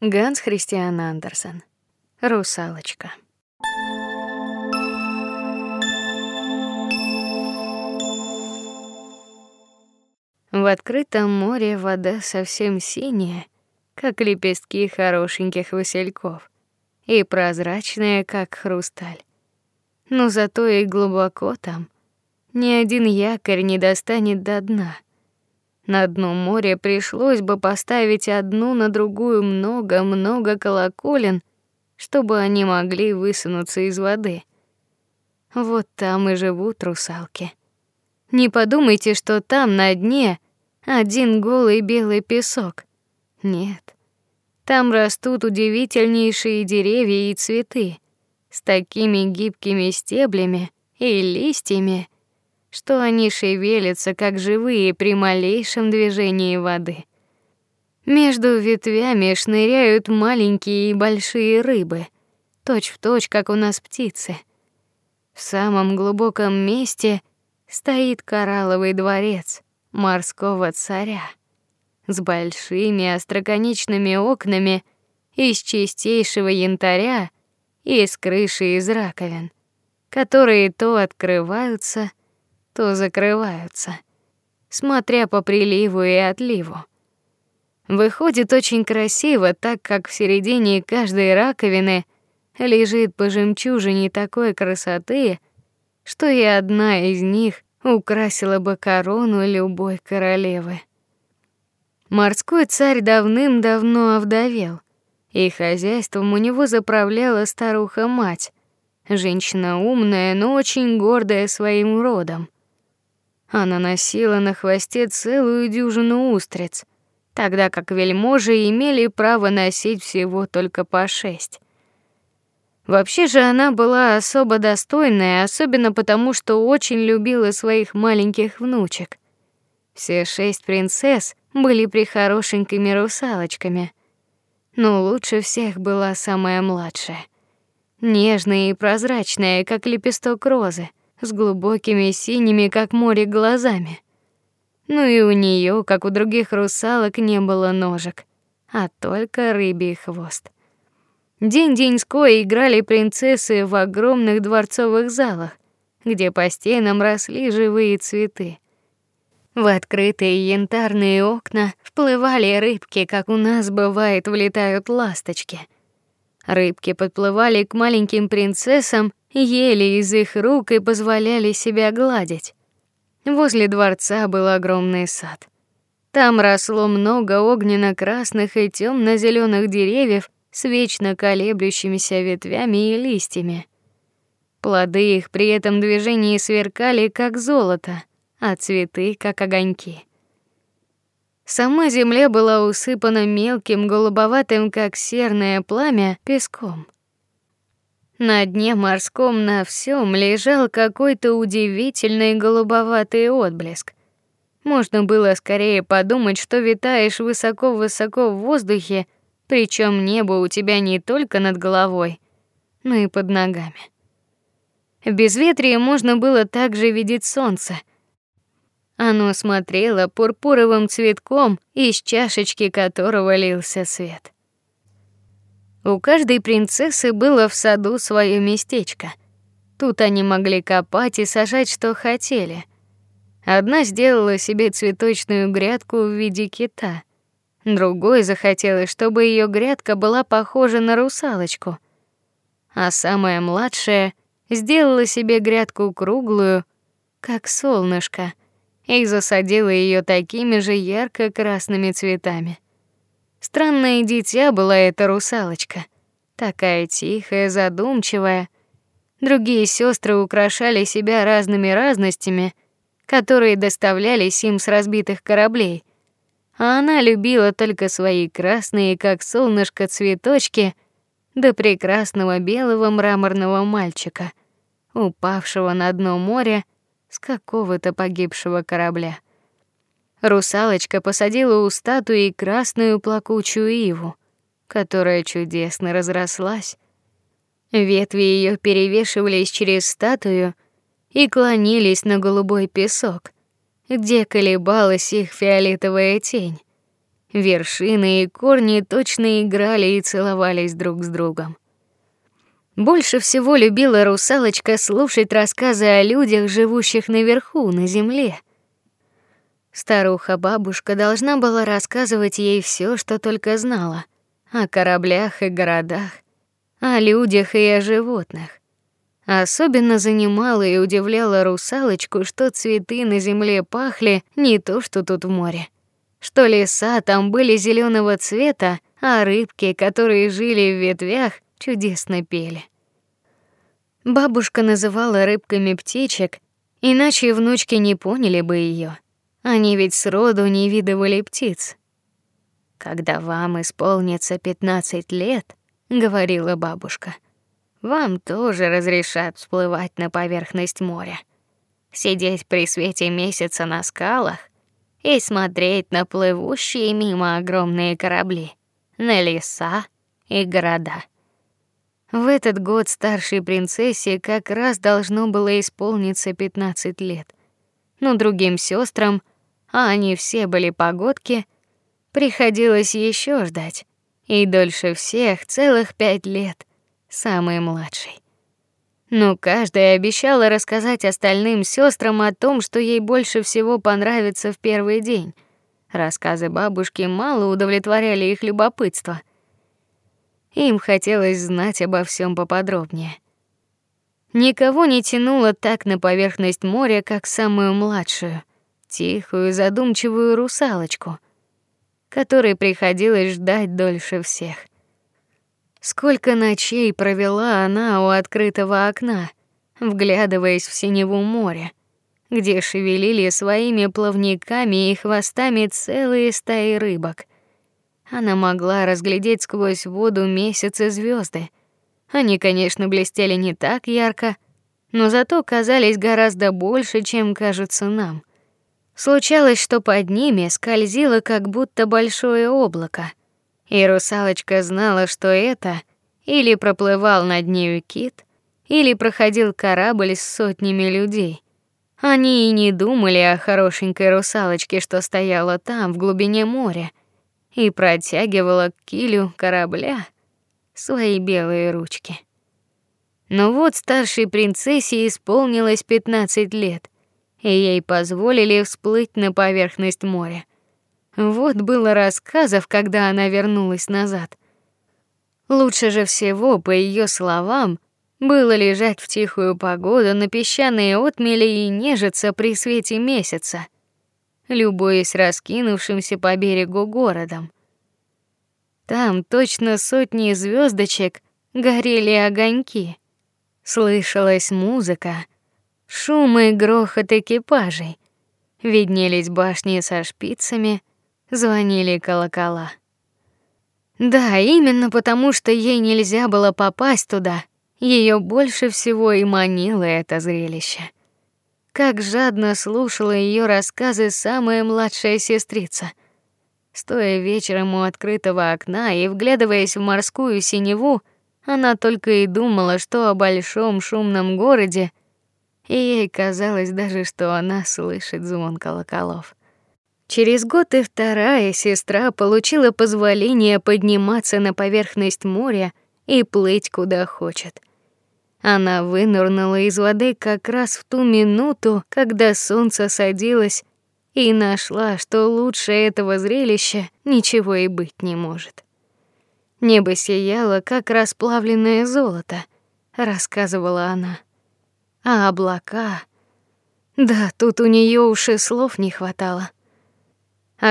Ганс Христиан Андерсен. Русалочка. В открытом море вода совсем синяя, как лепестки хорошеньких васильков, и прозрачная, как хрусталь. Но зато и глубоко там. Ни один якорь не достанет до дна. На дно моря пришлось бы поставить одну на другую много-много колоколен, чтобы они могли высунуться из воды. Вот там и живут русалки. Не подумайте, что там на дне один голый белый песок. Нет. Там растут удивительнейшие деревья и цветы с такими гибкими стеблями и листьями, что они шевелятся как живые при малейшем движении воды. Между ветвями шныряют маленькие и большие рыбы, точь-в-точь как у нас птицы. В самом глубоком месте стоит коралловый дворец морского царя с большими остроконечными окнами из чистейшего янтаря и с крышей из раковин, которые то открываются, то закрываются, смотря по приливу и отливу. Выходит очень красиво, так как в середине каждой раковины лежит по жемчужине такой красоты, что и одна из них украсила бы корону любой королевы. Морской царь давным-давно овдовел, и хозяйством у него заправляла старуха-мать, женщина умная, но очень гордая своим родом. Она носила на хвосте целую дюжину устриц, тогда как вельможи имели право носить всего только по шесть. Вообще же она была особо достойная, особенно потому, что очень любила своих маленьких внучек. Все шесть принцесс были прихорошенькими русалочками, но лучше всех была самая младшая, нежная и прозрачная, как лепесток розы с глубокими синими, как море, глазами. Ну и у нее, как у других русалок, не было ножек, а только рыбий хвост. День-деньской играли принцессы в огромных дворцовых залах, где по стенам росли живые цветы. В открытые янтарные окна вплывали рыбки, как у нас бывает влетают ласточки. Рыбки подплывали к маленьким принцессам ели из их рук и позволяли себя гладить. Возле дворца был огромный сад. Там росло много огненно-красных и темно зеленых деревьев с вечно колеблющимися ветвями и листьями. Плоды их при этом движении сверкали как золото, а цветы как огоньки. Сама земля была усыпана мелким голубоватым, как серное пламя, песком. На дне морском на всем лежал какой-то удивительный голубоватый отблеск. Можно было скорее подумать, что витаешь высоко-высоко в воздухе, причем небо у тебя не только над головой, но и под ногами. В безветрие можно было также видеть солнце. Оно смотрело пурпуровым цветком, из чашечки которого лился свет. У каждой принцессы было в саду свое местечко. Тут они могли копать и сажать что хотели. Одна сделала себе цветочную грядку в виде кита. Другой захотелось, чтобы ее грядка была похожа на русалочку. А самая младшая сделала себе грядку круглую, как солнышко, и засадила ее такими же ярко-красными цветами. Странное дитя была эта русалочка, такая тихая, задумчивая. Другие сестры украшали себя разными разностями, которые доставлялись им с разбитых кораблей. А она любила только свои красные, как солнышко, цветочки до прекрасного белого мраморного мальчика, упавшего на дно моря с какого-то погибшего корабля. Русалочка посадила у статуи красную плакучую иву, которая чудесно разрослась. Ветви ее перевешивались через статую и клонились на голубой песок, где колебалась их фиолетовая тень. Вершины и корни точно играли и целовались друг с другом. Больше всего любила русалочка слушать рассказы о людях, живущих наверху, на земле. Старуха-бабушка должна была рассказывать ей все, что только знала: о кораблях и городах, о людях и о животных. Особенно занимало и удивляло русалочку, что цветы на земле пахли не то, что тут в море что леса там были зеленого цвета, а рыбки, которые жили в ветвях, чудесно пели. Бабушка называла рыбками птичек, иначе внучки не поняли бы ее. Они ведь сроду не видывали птиц. Когда вам исполнится пятнадцать лет, говорила бабушка, вам тоже разрешат всплывать на поверхность моря, сидеть при свете месяца на скалах и смотреть на плывущие мимо огромные корабли, на леса и города. В этот год старшей принцессе как раз должно было исполниться 15 лет. Но другим сестрам, а они все были погодки, приходилось еще ждать, и дольше всех целых пять лет, самой младшей. Но каждая обещала рассказать остальным сестрам о том, что ей больше всего понравится в первый день. Рассказы бабушки мало удовлетворяли их любопытство. Им хотелось знать обо всем поподробнее. Никого не тянуло так на поверхность моря, как самую младшую, тихую, задумчивую русалочку, которой приходилось ждать дольше всех. Сколько ночей провела она у открытого окна, вглядываясь в синеву море, где шевелили своими плавниками и хвостами целые стаи рыбок. Она могла разглядеть сквозь воду месяц и звезды. Они, конечно, блестели не так ярко, но зато казались гораздо больше, чем кажутся нам. Случалось, что под ними скользило как будто большое облако — и русалочка знала, что это или проплывал над нею кит, или проходил корабль с сотнями людей. Они и не думали о хорошенькой русалочке, что стояла там в глубине моря и протягивала к килю корабля свои белые ручки. Но вот старшей принцессе исполнилось пятнадцать лет, и ей позволили всплыть на поверхность моря. Вот было рассказов, когда она вернулась назад. Лучше же всего, по ее словам, было лежать в тихую погоду на песчаной отмели и нежиться при свете месяца, любуясь раскинувшимся по берегу городом. Там точно сотни звездочек горели огоньки. Слышалась музыка, шум и грохот экипажей. Виднелись башни со шпицами, звонили колокола. Да, именно потому, что ей нельзя было попасть туда, ее больше всего и манило это зрелище. Как жадно слушала ее рассказы самая младшая сестрица. Стоя вечером у открытого окна и вглядываясь в морскую синеву, она только и думала, что о большом шумном городе, и ей казалось даже, что она слышит звон колоколов. Через год и вторая сестра получила позволение подниматься на поверхность моря и плыть куда хочет. Она вынырнула из воды как раз в ту минуту, когда солнце садилось, и нашла, что лучше этого зрелища ничего и быть не может. Небо сияло, как расплавленное золото, рассказывала она. А облака... Да, тут у нее уж и слов не хватало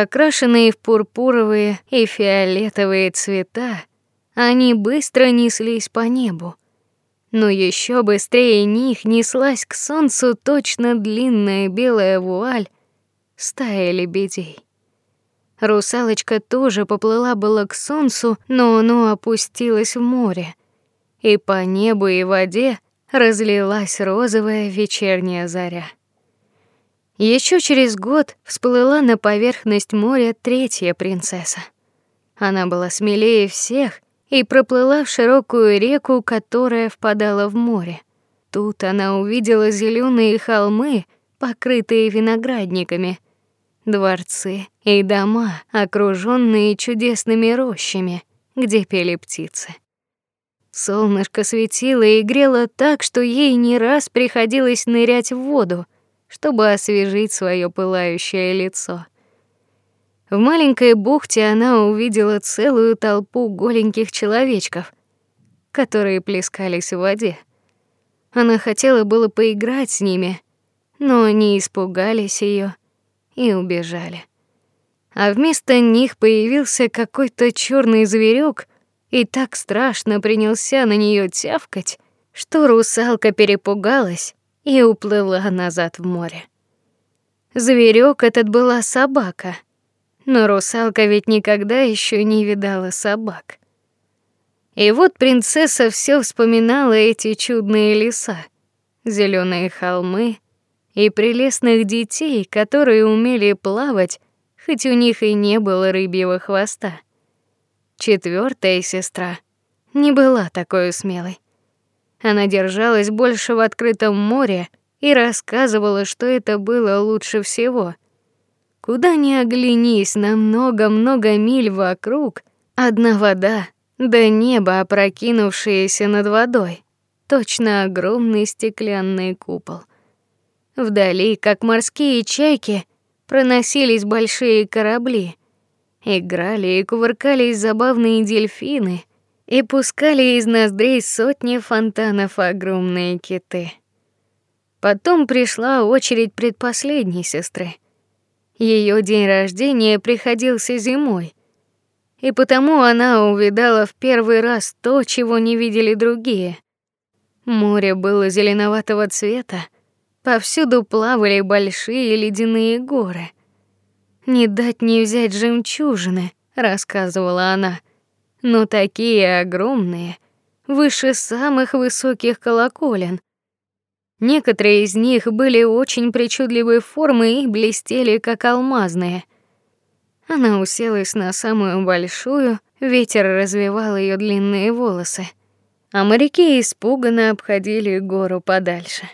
окрашенные в пурпуровые и фиолетовые цвета, они быстро неслись по небу. Но еще быстрее них неслась к солнцу точно длинная белая вуаль стая лебедей. Русалочка тоже поплыла было к солнцу, но оно опустилось в море, и по небу и воде разлилась розовая вечерняя заря. Еще через год всплыла на поверхность моря третья принцесса. Она была смелее всех и проплыла в широкую реку, которая впадала в море. Тут она увидела зеленые холмы, покрытые виноградниками, дворцы и дома, окружённые чудесными рощами, где пели птицы. Солнышко светило и грело так, что ей не раз приходилось нырять в воду, чтобы освежить своё пылающее лицо. В маленькой бухте она увидела целую толпу голеньких человечков, которые плескались в воде. Она хотела было поиграть с ними, но они испугались её и убежали. А вместо них появился какой-то чёрный зверёк и так страшно принялся на неё тявкать, что русалка перепугалась и уплыла назад в море. Зверёк этот была собака, но русалка ведь никогда ещё не видала собак. И вот принцесса всё вспоминала эти чудные леса, зелёные холмы и прелестных детей, которые умели плавать, хоть у них и не было рыбьего хвоста. Четвёртая сестра не была такой смелой. Она держалась больше в открытом море и рассказывала, что это было лучше всего. Куда ни оглянись, на много-много миль вокруг одна вода, да небо, опрокинувшееся над водой, точно огромный стеклянный купол. Вдали, как морские чайки, проносились большие корабли. Играли и кувыркались забавные дельфины и пускали из ноздрей сотни фонтанов огромные киты. Потом пришла очередь предпоследней сестры. Ее день рождения приходился зимой, и потому она увидала в первый раз то, чего не видели другие. Море было зеленоватого цвета, Повсюду плавали большие ледяные горы. Не дать не взять жемчужины, рассказывала она. Но такие огромные, выше самых высоких колоколен. Некоторые из них были очень причудливой формы и блестели как алмазные. Она уселась на самую большую, ветер развевал ее длинные волосы, а моряки испуганно обходили гору подальше.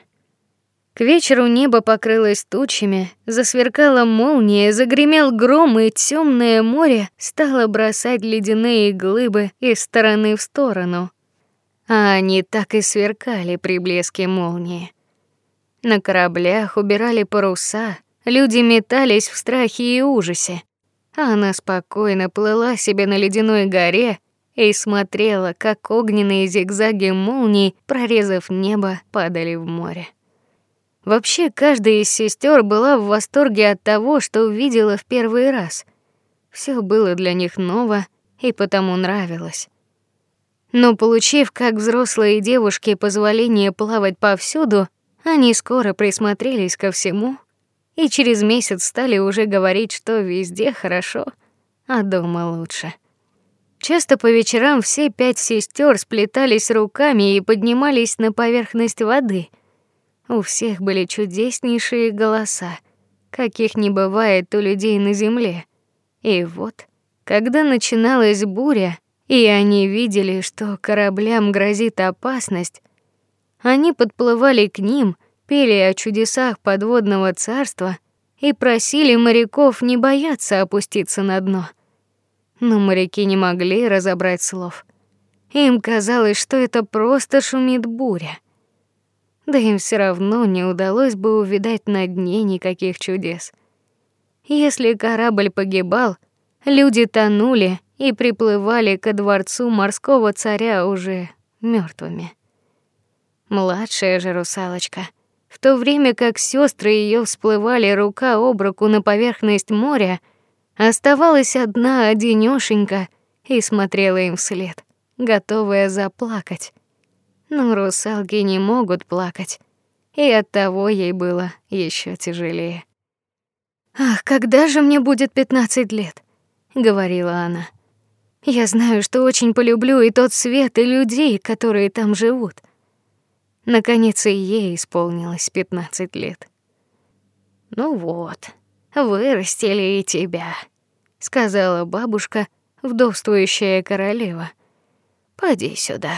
К вечеру небо покрылось тучами, засверкала молния, загремел гром, и темное море стало бросать ледяные глыбы из стороны в сторону. А они так и сверкали при блеске молнии. На кораблях убирали паруса, люди метались в страхе и ужасе. А она спокойно плыла себе на ледяной горе и смотрела, как огненные зигзаги молний, прорезав небо, падали в море. Вообще, каждая из сестер была в восторге от того, что увидела в первый раз. Все было для них ново и потому нравилось. Но получив, как взрослые девушки, позволение плавать повсюду, они скоро присмотрелись ко всему и через месяц стали уже говорить, что везде хорошо, а дома лучше. Часто по вечерам все пять сестер сплетались руками и поднимались на поверхность воды, у всех были чудеснейшие голоса, каких не бывает у людей на земле. И вот, когда начиналась буря, и они видели, что кораблям грозит опасность, они подплывали к ним, пели о чудесах подводного царства и просили моряков не бояться опуститься на дно. Но моряки не могли разобрать слов. Им казалось, что это просто шумит буря да им все равно не удалось бы увидать на дне никаких чудес. Если корабль погибал, люди тонули и приплывали ко дворцу морского царя уже мертвыми. Младшая же русалочка, в то время как сестры ее всплывали рука об руку на поверхность моря, оставалась одна одинёшенька и смотрела им вслед, готовая заплакать но русалки не могут плакать, и оттого ей было еще тяжелее. Ах, когда же мне будет пятнадцать лет, говорила она. Я знаю, что очень полюблю и тот свет, и людей, которые там живут. Наконец и ей исполнилось пятнадцать лет. Ну вот, вырастили и тебя, сказала бабушка, вдовствующая королева. Поди сюда.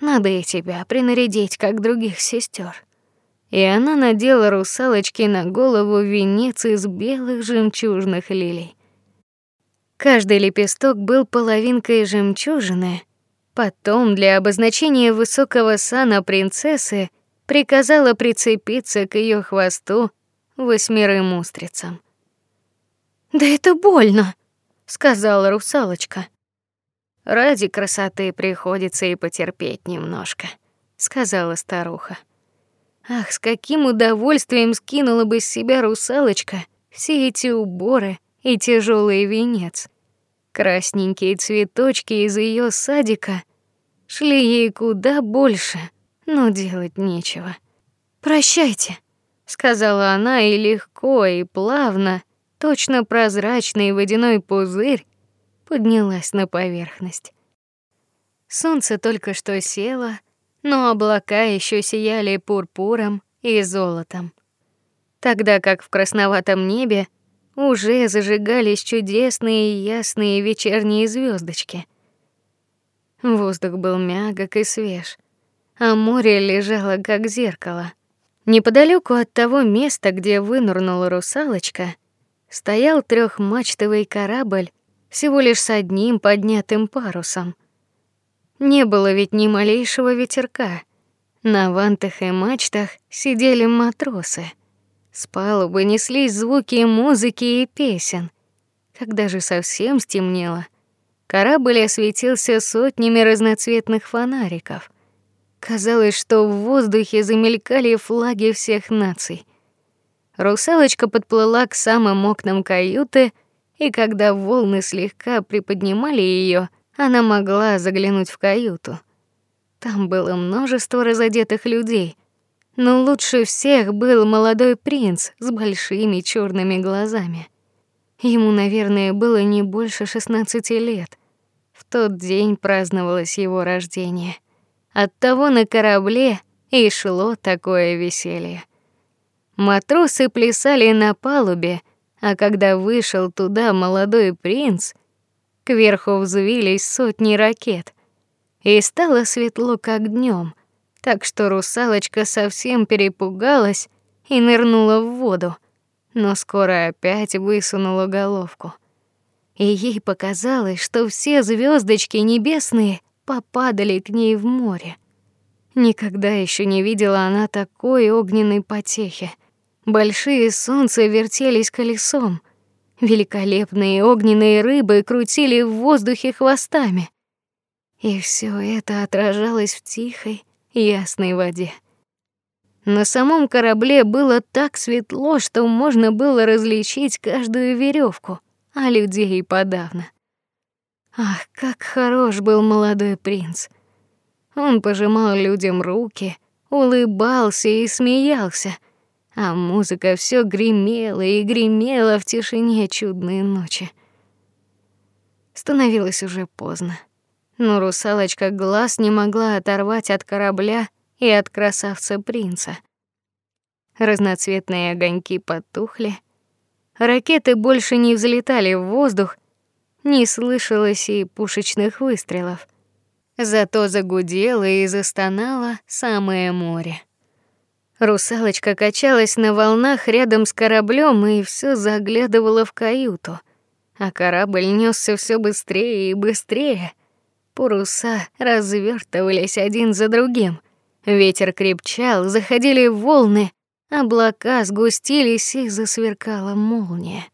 Надо и тебя принарядить, как других сестер. и она надела русалочке на голову венец из белых жемчужных лилий. Каждый лепесток был половинкой жемчужины. Потом для обозначения высокого сана принцессы приказала прицепиться к ее хвосту восьмерым устрицам. "Да это больно", сказала русалочка. "Ради красоты приходится и потерпеть немножко", сказала старуха. Ах, с каким удовольствием скинула бы с себя русалочка все эти уборы и тяжелый венец. Красненькие цветочки из ее садика шли ей куда больше, но делать нечего. Прощайте, сказала она и легко и плавно, точно прозрачный водяной пузырь поднялась на поверхность. Солнце только что село, но облака еще сияли пурпуром и золотом, тогда как в красноватом небе уже зажигались чудесные ясные вечерние звездочки. Воздух был мягок и свеж, а море лежало как зеркало. Неподалеку от того места, где вынырнула русалочка, стоял трехмачтовый корабль всего лишь с одним поднятым парусом. Не было ведь ни малейшего ветерка. На вантах и мачтах сидели матросы. С палубы неслись звуки музыки и песен. Когда же совсем стемнело, корабль осветился сотнями разноцветных фонариков. Казалось, что в воздухе замелькали флаги всех наций. Русалочка подплыла к самым окнам каюты, и когда волны слегка приподнимали ее, она могла заглянуть в каюту. Там было множество разодетых людей — но лучше всех был молодой принц с большими черными глазами. Ему, наверное, было не больше 16 лет. В тот день праздновалось его рождение. Оттого на корабле и шло такое веселье. Матросы плясали на палубе, а когда вышел туда молодой принц, кверху взвились сотни ракет, и стало светло как днем так что русалочка совсем перепугалась и нырнула в воду, но скоро опять высунула головку. И ей показалось, что все звездочки небесные попадали к ней в море. Никогда еще не видела она такой огненной потехи. Большие солнца вертелись колесом, великолепные огненные рыбы крутили в воздухе хвостами. И все это отражалось в тихой, ясной воде. На самом корабле было так светло, что можно было различить каждую веревку, а людей и подавно. Ах, как хорош был молодой принц. Он пожимал людям руки, улыбался и смеялся, а музыка все гремела и гремела в тишине чудной ночи. Становилось уже поздно но русалочка глаз не могла оторвать от корабля и от красавца принца. Разноцветные огоньки потухли, ракеты больше не взлетали в воздух, не слышалось и пушечных выстрелов. Зато загудело и застонало самое море. Русалочка качалась на волнах рядом с кораблем и все заглядывала в каюту, а корабль нёсся все быстрее и быстрее. Паруса развертывались один за другим. Ветер крепчал, заходили волны, облака сгустились и засверкала молния.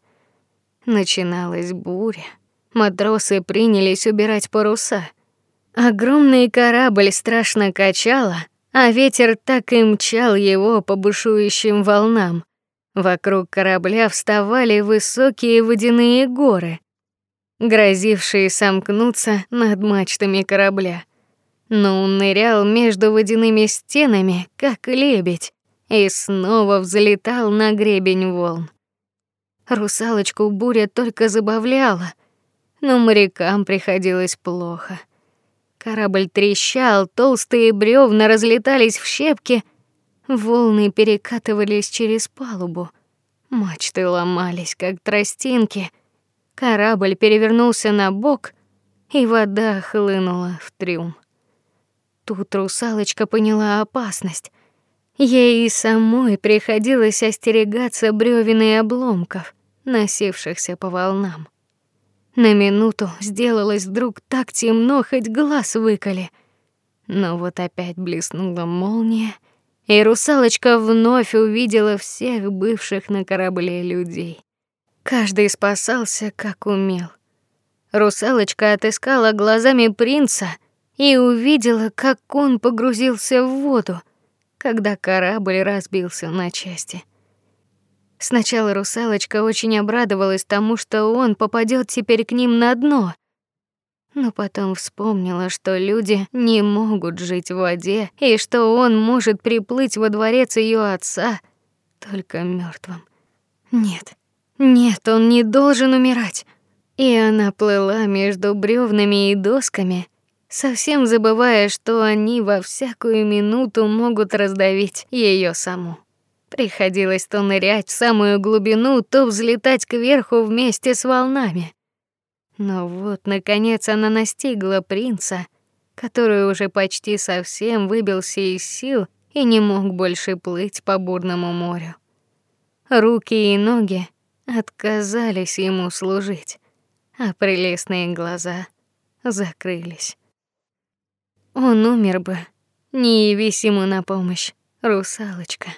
Начиналась буря. Матросы принялись убирать паруса. Огромный корабль страшно качало, а ветер так и мчал его по бушующим волнам. Вокруг корабля вставали высокие водяные горы грозившие сомкнуться над мачтами корабля. Но он нырял между водяными стенами, как лебедь, и снова взлетал на гребень волн. Русалочку буря только забавляла, но морякам приходилось плохо. Корабль трещал, толстые бревна разлетались в щепки, волны перекатывались через палубу, мачты ломались как тростинки — Корабль перевернулся на бок, и вода хлынула в трюм. Тут русалочка поняла опасность. Ей и самой приходилось остерегаться брёвен и обломков, носившихся по волнам. На минуту сделалось вдруг так темно, хоть глаз выколи. Но вот опять блеснула молния, и русалочка вновь увидела всех бывших на корабле людей. Каждый спасался как умел. Русалочка отыскала глазами принца и увидела, как он погрузился в воду, когда корабль разбился на части. Сначала русалочка очень обрадовалась тому, что он попадет теперь к ним на дно. Но потом вспомнила, что люди не могут жить в воде, и что он может приплыть во дворец ее отца только мертвым. Нет. Нет, он не должен умирать. И она плыла между бревнами и досками, совсем забывая, что они во всякую минуту могут раздавить ее саму. Приходилось то нырять в самую глубину, то взлетать кверху вместе с волнами. Но вот наконец она настигла принца, который уже почти совсем выбился из сил и не мог больше плыть по бурному морю. Руки и ноги отказались ему служить, а прелестные глаза закрылись. Он умер бы, не явись ему на помощь, русалочка.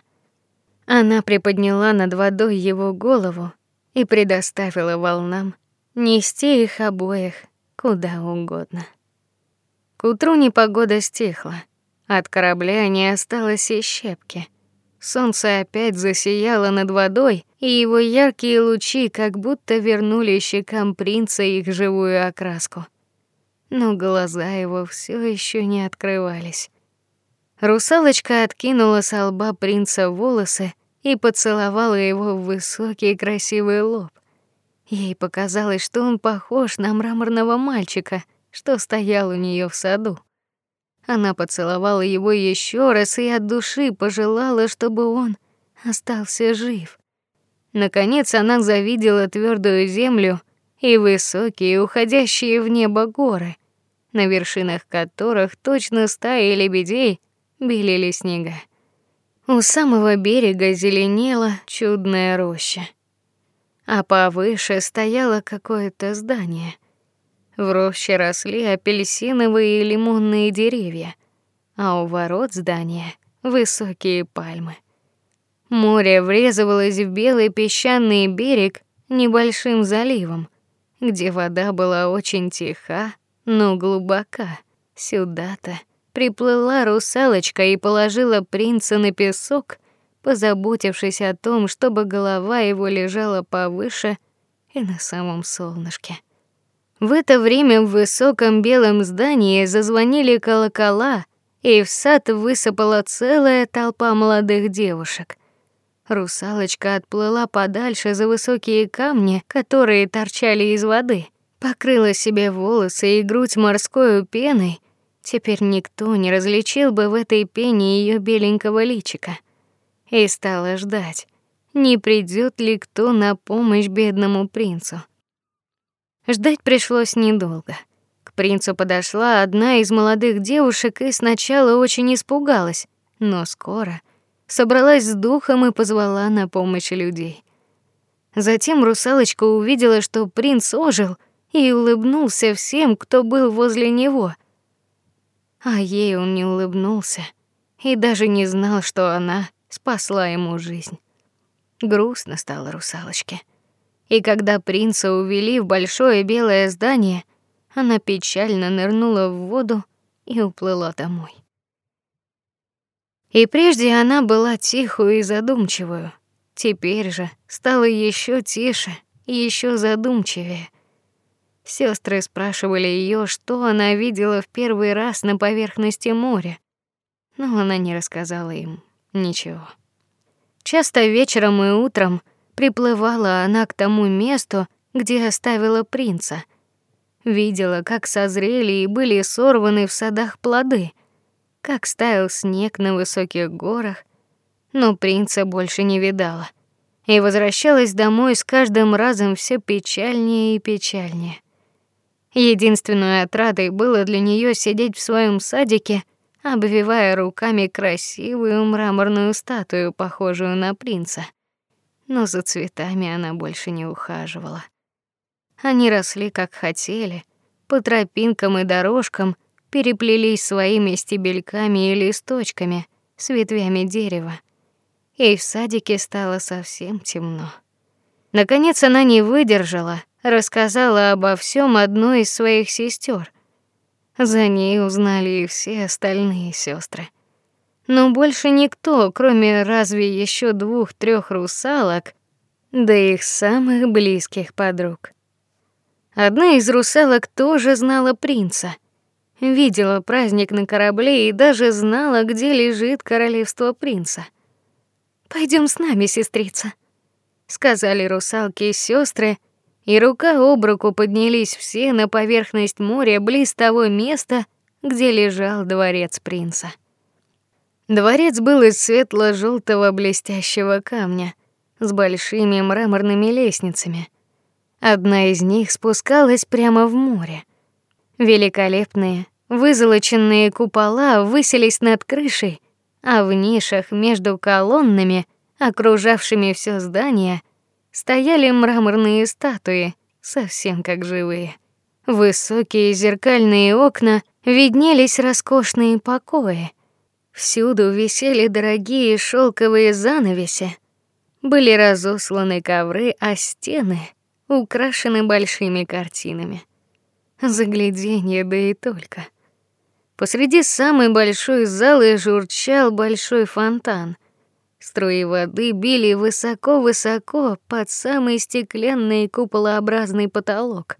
Она приподняла над водой его голову и предоставила волнам нести их обоих куда угодно. К утру непогода стихла. От корабля не осталось и щепки. Солнце опять засияло над водой, и его яркие лучи как будто вернули щекам принца их живую окраску. Но глаза его все еще не открывались. Русалочка откинула с лба принца волосы и поцеловала его в высокий красивый лоб. Ей показалось, что он похож на мраморного мальчика, что стоял у нее в саду. Она поцеловала его еще раз и от души пожелала, чтобы он остался жив. Наконец она завидела твердую землю и высокие, уходящие в небо горы, на вершинах которых точно стаи лебедей белели снега. У самого берега зеленела чудная роща, а повыше стояло какое-то здание. В роще росли апельсиновые и лимонные деревья, а у ворот здания высокие пальмы. Море врезывалось в белый песчаный берег небольшим заливом, где вода была очень тиха, но глубока. Сюда-то приплыла русалочка и положила принца на песок, позаботившись о том, чтобы голова его лежала повыше и на самом солнышке. В это время в высоком белом здании зазвонили колокола, и в сад высыпала целая толпа молодых девушек. Русалочка отплыла подальше за высокие камни, которые торчали из воды, покрыла себе волосы и грудь морской пеной. Теперь никто не различил бы в этой пене ее беленького личика. И стала ждать, не придет ли кто на помощь бедному принцу. Ждать пришлось недолго. К принцу подошла одна из молодых девушек и сначала очень испугалась, но скоро собралась с духом и позвала на помощь людей. Затем русалочка увидела, что принц ожил и улыбнулся всем, кто был возле него. А ей он не улыбнулся и даже не знал, что она спасла ему жизнь. Грустно стало русалочке. И когда принца увели в большое белое здание, она печально нырнула в воду и уплыла домой. И прежде она была тихую и задумчивую, теперь же стала еще тише и еще задумчивее. Сестры спрашивали ее, что она видела в первый раз на поверхности моря, но она не рассказала им ничего. Часто вечером и утром приплывала она к тому месту, где оставила принца. Видела, как созрели и были сорваны в садах плоды — как стаял снег на высоких горах, но принца больше не видала. И возвращалась домой с каждым разом все печальнее и печальнее. Единственной отрадой было для нее сидеть в своем садике, обвивая руками красивую мраморную статую, похожую на принца. Но за цветами она больше не ухаживала. Они росли как хотели, по тропинкам и дорожкам, переплелись своими стебельками и листочками с ветвями дерева. И в садике стало совсем темно. Наконец она не выдержала, рассказала обо всем одной из своих сестер. За ней узнали и все остальные сестры. Но больше никто, кроме разве еще двух-трех русалок, да их самых близких подруг. Одна из русалок тоже знала принца. Видела праздник на корабле и даже знала, где лежит королевство принца. Пойдем с нами, сестрица, сказали русалки и сестры, и рука об руку поднялись все на поверхность моря близ того места, где лежал дворец принца. Дворец был из светло желтого блестящего камня с большими мраморными лестницами. Одна из них спускалась прямо в море. Великолепные, вызолоченные купола высились над крышей, а в нишах между колоннами, окружавшими все здание, стояли мраморные статуи, совсем как живые. Высокие зеркальные окна виднелись роскошные покои. Всюду висели дорогие шелковые занавеси, были разосланы ковры, а стены украшены большими картинами. Загляденье, да и только. Посреди самой большой залы журчал большой фонтан. Струи воды били высоко-высоко под самый стеклянный куполообразный потолок,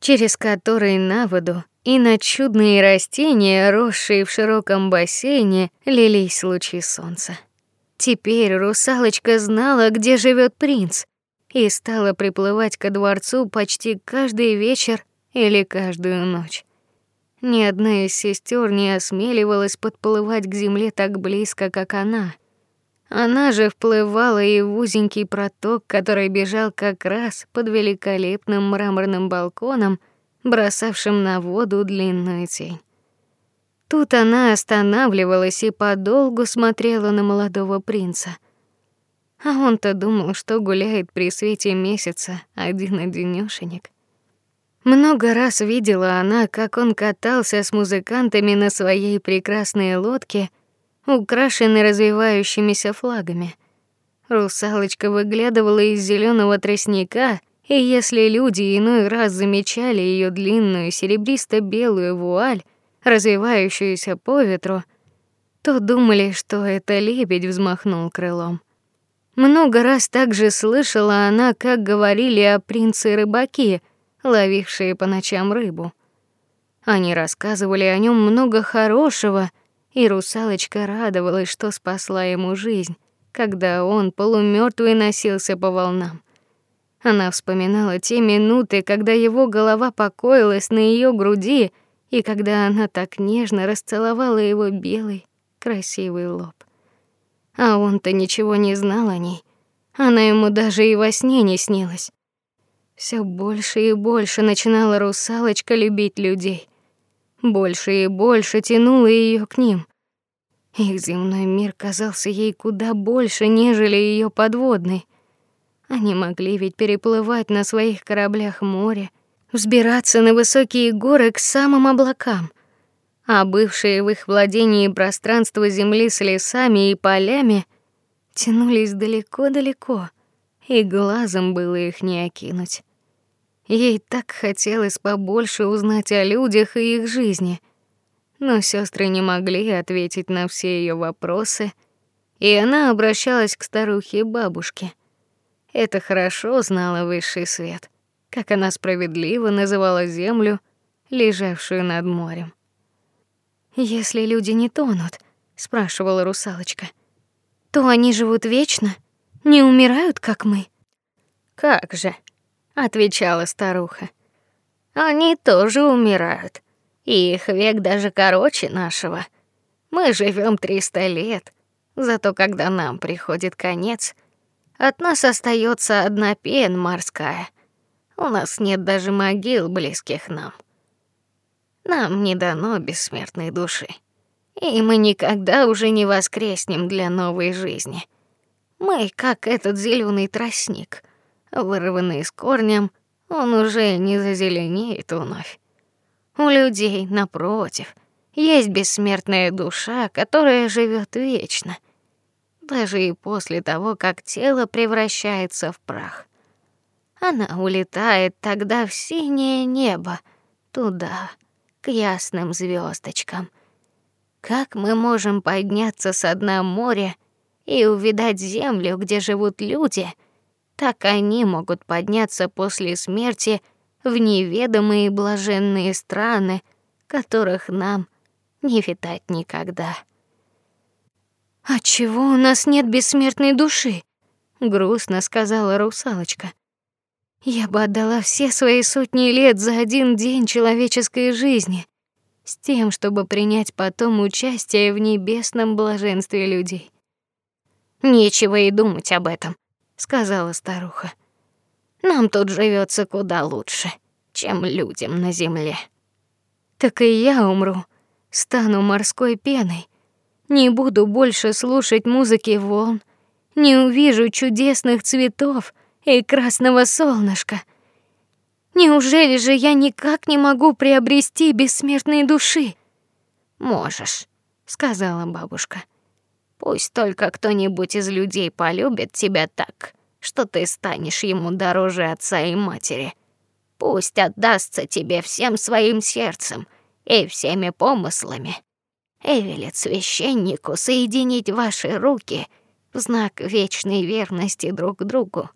через который на воду и на чудные растения, росшие в широком бассейне, лились лучи солнца. Теперь русалочка знала, где живет принц, и стала приплывать ко дворцу почти каждый вечер или каждую ночь. Ни одна из сестер не осмеливалась подплывать к земле так близко, как она. Она же вплывала и в узенький проток, который бежал как раз под великолепным мраморным балконом, бросавшим на воду длинную тень. Тут она останавливалась и подолгу смотрела на молодого принца. А он-то думал, что гуляет при свете месяца один-одинёшенек. Много раз видела она, как он катался с музыкантами на своей прекрасной лодке, украшенной развивающимися флагами. Русалочка выглядывала из зеленого тростника, и если люди иной раз замечали ее длинную серебристо-белую вуаль, развивающуюся по ветру, то думали, что это лебедь взмахнул крылом. Много раз также слышала она, как говорили о принце-рыбаке, ловившие по ночам рыбу. Они рассказывали о нем много хорошего, и русалочка радовалась, что спасла ему жизнь, когда он полумёртвый носился по волнам. Она вспоминала те минуты, когда его голова покоилась на ее груди, и когда она так нежно расцеловала его белый, красивый лоб. А он-то ничего не знал о ней. Она ему даже и во сне не снилась. Все больше и больше начинала русалочка любить людей. Больше и больше тянуло ее к ним. Их земной мир казался ей куда больше, нежели ее подводный. Они могли ведь переплывать на своих кораблях море, взбираться на высокие горы к самым облакам, а бывшие в их владении пространства земли с лесами и полями тянулись далеко-далеко, и глазом было их не окинуть. Ей так хотелось побольше узнать о людях и их жизни, но сестры не могли ответить на все ее вопросы, и она обращалась к старухе бабушке. Это хорошо знала высший свет, как она справедливо называла землю, лежавшую над морем. Если люди не тонут, спрашивала русалочка, то они живут вечно, не умирают, как мы. Как же, отвечала старуха. Они тоже умирают, и их век даже короче нашего. Мы живем триста лет, зато когда нам приходит конец, от нас остается одна пен морская. У нас нет даже могил близких нам. Нам не дано бессмертной души. и мы никогда уже не воскреснем для новой жизни. Мы как этот зеленый тростник, вырванный с корнем, он уже не зазеленеет вновь. У людей, напротив, есть бессмертная душа, которая живет вечно, даже и после того, как тело превращается в прах. Она улетает тогда в синее небо, туда, к ясным звездочкам. Как мы можем подняться с дна моря и увидать землю, где живут люди, так они могут подняться после смерти в неведомые блаженные страны, которых нам не витать никогда. А чего у нас нет бессмертной души? грустно сказала русалочка. Я бы отдала все свои сотни лет за один день человеческой жизни с тем, чтобы принять потом участие в небесном блаженстве людей. Нечего и думать об этом, сказала старуха. Нам тут живется куда лучше, чем людям на земле. Так и я умру, стану морской пеной. Не буду больше слушать музыки волн, не увижу чудесных цветов, и красного солнышка. Неужели же я никак не могу приобрести бессмертной души? Можешь, сказала бабушка. Пусть только кто-нибудь из людей полюбит тебя так, что ты станешь ему дороже отца и матери. Пусть отдастся тебе всем своим сердцем и всеми помыслами. И велит священнику соединить ваши руки в знак вечной верности друг другу.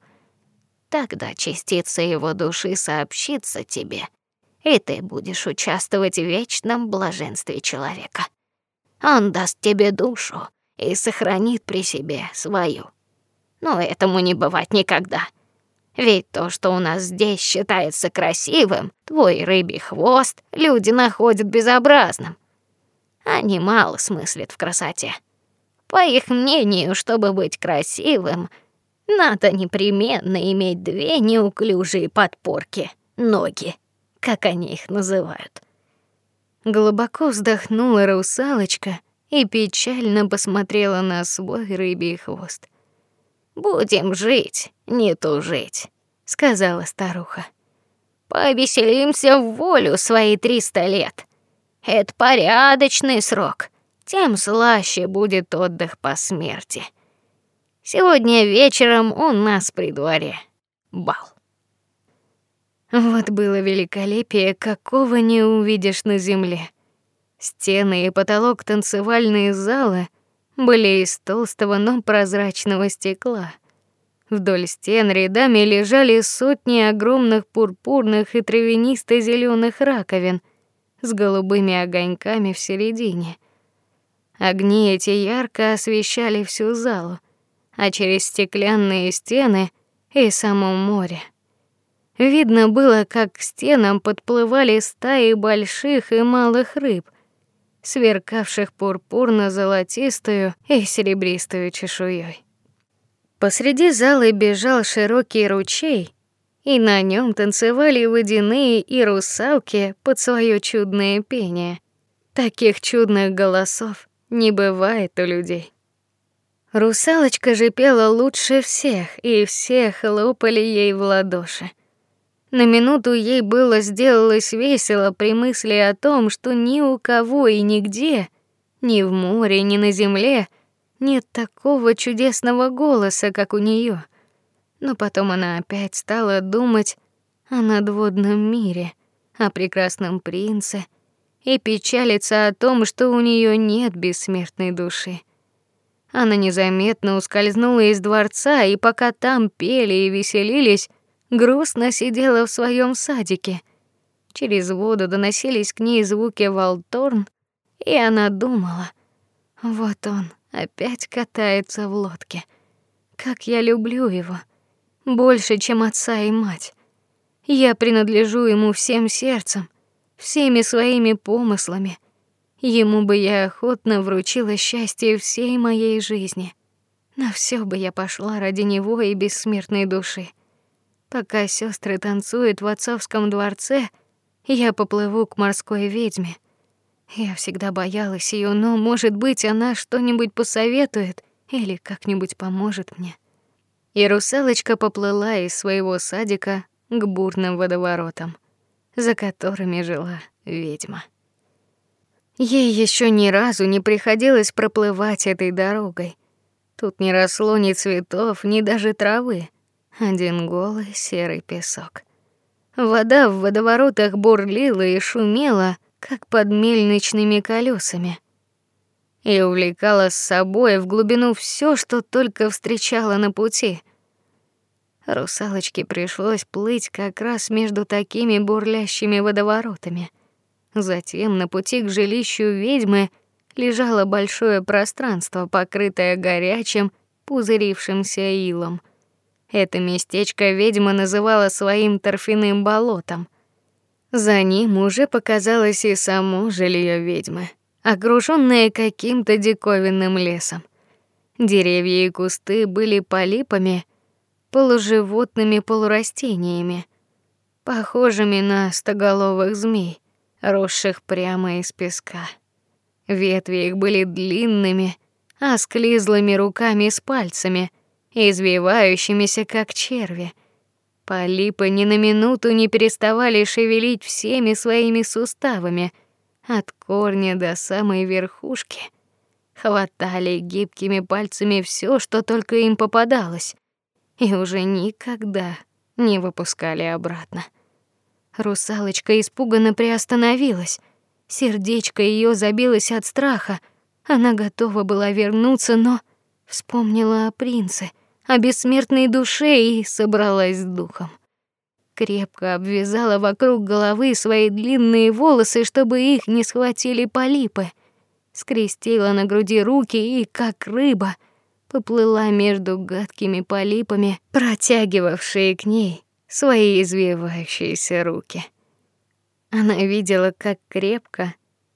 Тогда частица его души сообщится тебе, и ты будешь участвовать в вечном блаженстве человека. Он даст тебе душу и сохранит при себе свою. Но этому не бывать никогда. Ведь то, что у нас здесь считается красивым, твой рыбий хвост, люди находят безобразным. Они мало смыслят в красоте. По их мнению, чтобы быть красивым — надо непременно иметь две неуклюжие подпорки, ноги, как они их называют. Глубоко вздохнула русалочка и печально посмотрела на свой рыбий хвост. Будем жить, не тужить, сказала старуха. Повеселимся в волю свои триста лет. Это порядочный срок. Тем слаще будет отдых по смерти. Сегодня вечером у нас при дворе бал. Вот было великолепие, какого не увидишь на земле. Стены и потолок танцевальные залы были из толстого, но прозрачного стекла. Вдоль стен рядами лежали сотни огромных пурпурных и травянисто зеленых раковин с голубыми огоньками в середине. Огни эти ярко освещали всю залу а через стеклянные стены и само море. Видно было, как к стенам подплывали стаи больших и малых рыб, сверкавших пурпурно-золотистую и серебристую чешуей. Посреди зала бежал широкий ручей, и на нем танцевали водяные и русалки под свое чудное пение. Таких чудных голосов не бывает у людей. Русалочка же пела лучше всех, и все хлопали ей в ладоши. На минуту ей было сделалось весело при мысли о том, что ни у кого и нигде, ни в море, ни на земле нет такого чудесного голоса, как у нее. Но потом она опять стала думать о надводном мире, о прекрасном принце и печалиться о том, что у нее нет бессмертной души. Она незаметно ускользнула из дворца, и пока там пели и веселились, грустно сидела в своем садике. Через воду доносились к ней звуки волторн, и она думала: вот он опять катается в лодке. Как я люблю его, больше, чем отца и мать. Я принадлежу ему всем сердцем, всеми своими помыслами. Ему бы я охотно вручила счастье всей моей жизни. На все бы я пошла ради него и бессмертной души. Пока сестры танцуют в отцовском дворце, я поплыву к морской ведьме. Я всегда боялась ее, но, может быть, она что-нибудь посоветует или как-нибудь поможет мне. И русалочка поплыла из своего садика к бурным водоворотам, за которыми жила ведьма. Ей еще ни разу не приходилось проплывать этой дорогой. Тут не росло ни цветов, ни даже травы, один голый серый песок. Вода в водоворотах бурлила и шумела, как под мельничными колесами, и увлекала с собой в глубину все, что только встречала на пути. Русалочке пришлось плыть как раз между такими бурлящими водоворотами. Затем на пути к жилищу ведьмы лежало большое пространство, покрытое горячим, пузырившимся илом. Это местечко ведьма называла своим торфяным болотом. За ним уже показалось и само жилье ведьмы, окружённое каким-то диковинным лесом. Деревья и кусты были полипами, полуживотными полурастениями, похожими на стоголовых змей, росших прямо из песка. Ветви их были длинными, а с клизлыми руками с пальцами, извивающимися как черви. Полипы ни на минуту не переставали шевелить всеми своими суставами, от корня до самой верхушки. Хватали гибкими пальцами все, что только им попадалось, и уже никогда не выпускали обратно. Русалочка испуганно приостановилась. Сердечко ее забилось от страха. Она готова была вернуться, но вспомнила о принце, о бессмертной душе и собралась с духом. Крепко обвязала вокруг головы свои длинные волосы, чтобы их не схватили полипы. Скрестила на груди руки и, как рыба, поплыла между гадкими полипами, протягивавшие к ней свои извивающиеся руки. Она видела, как крепко,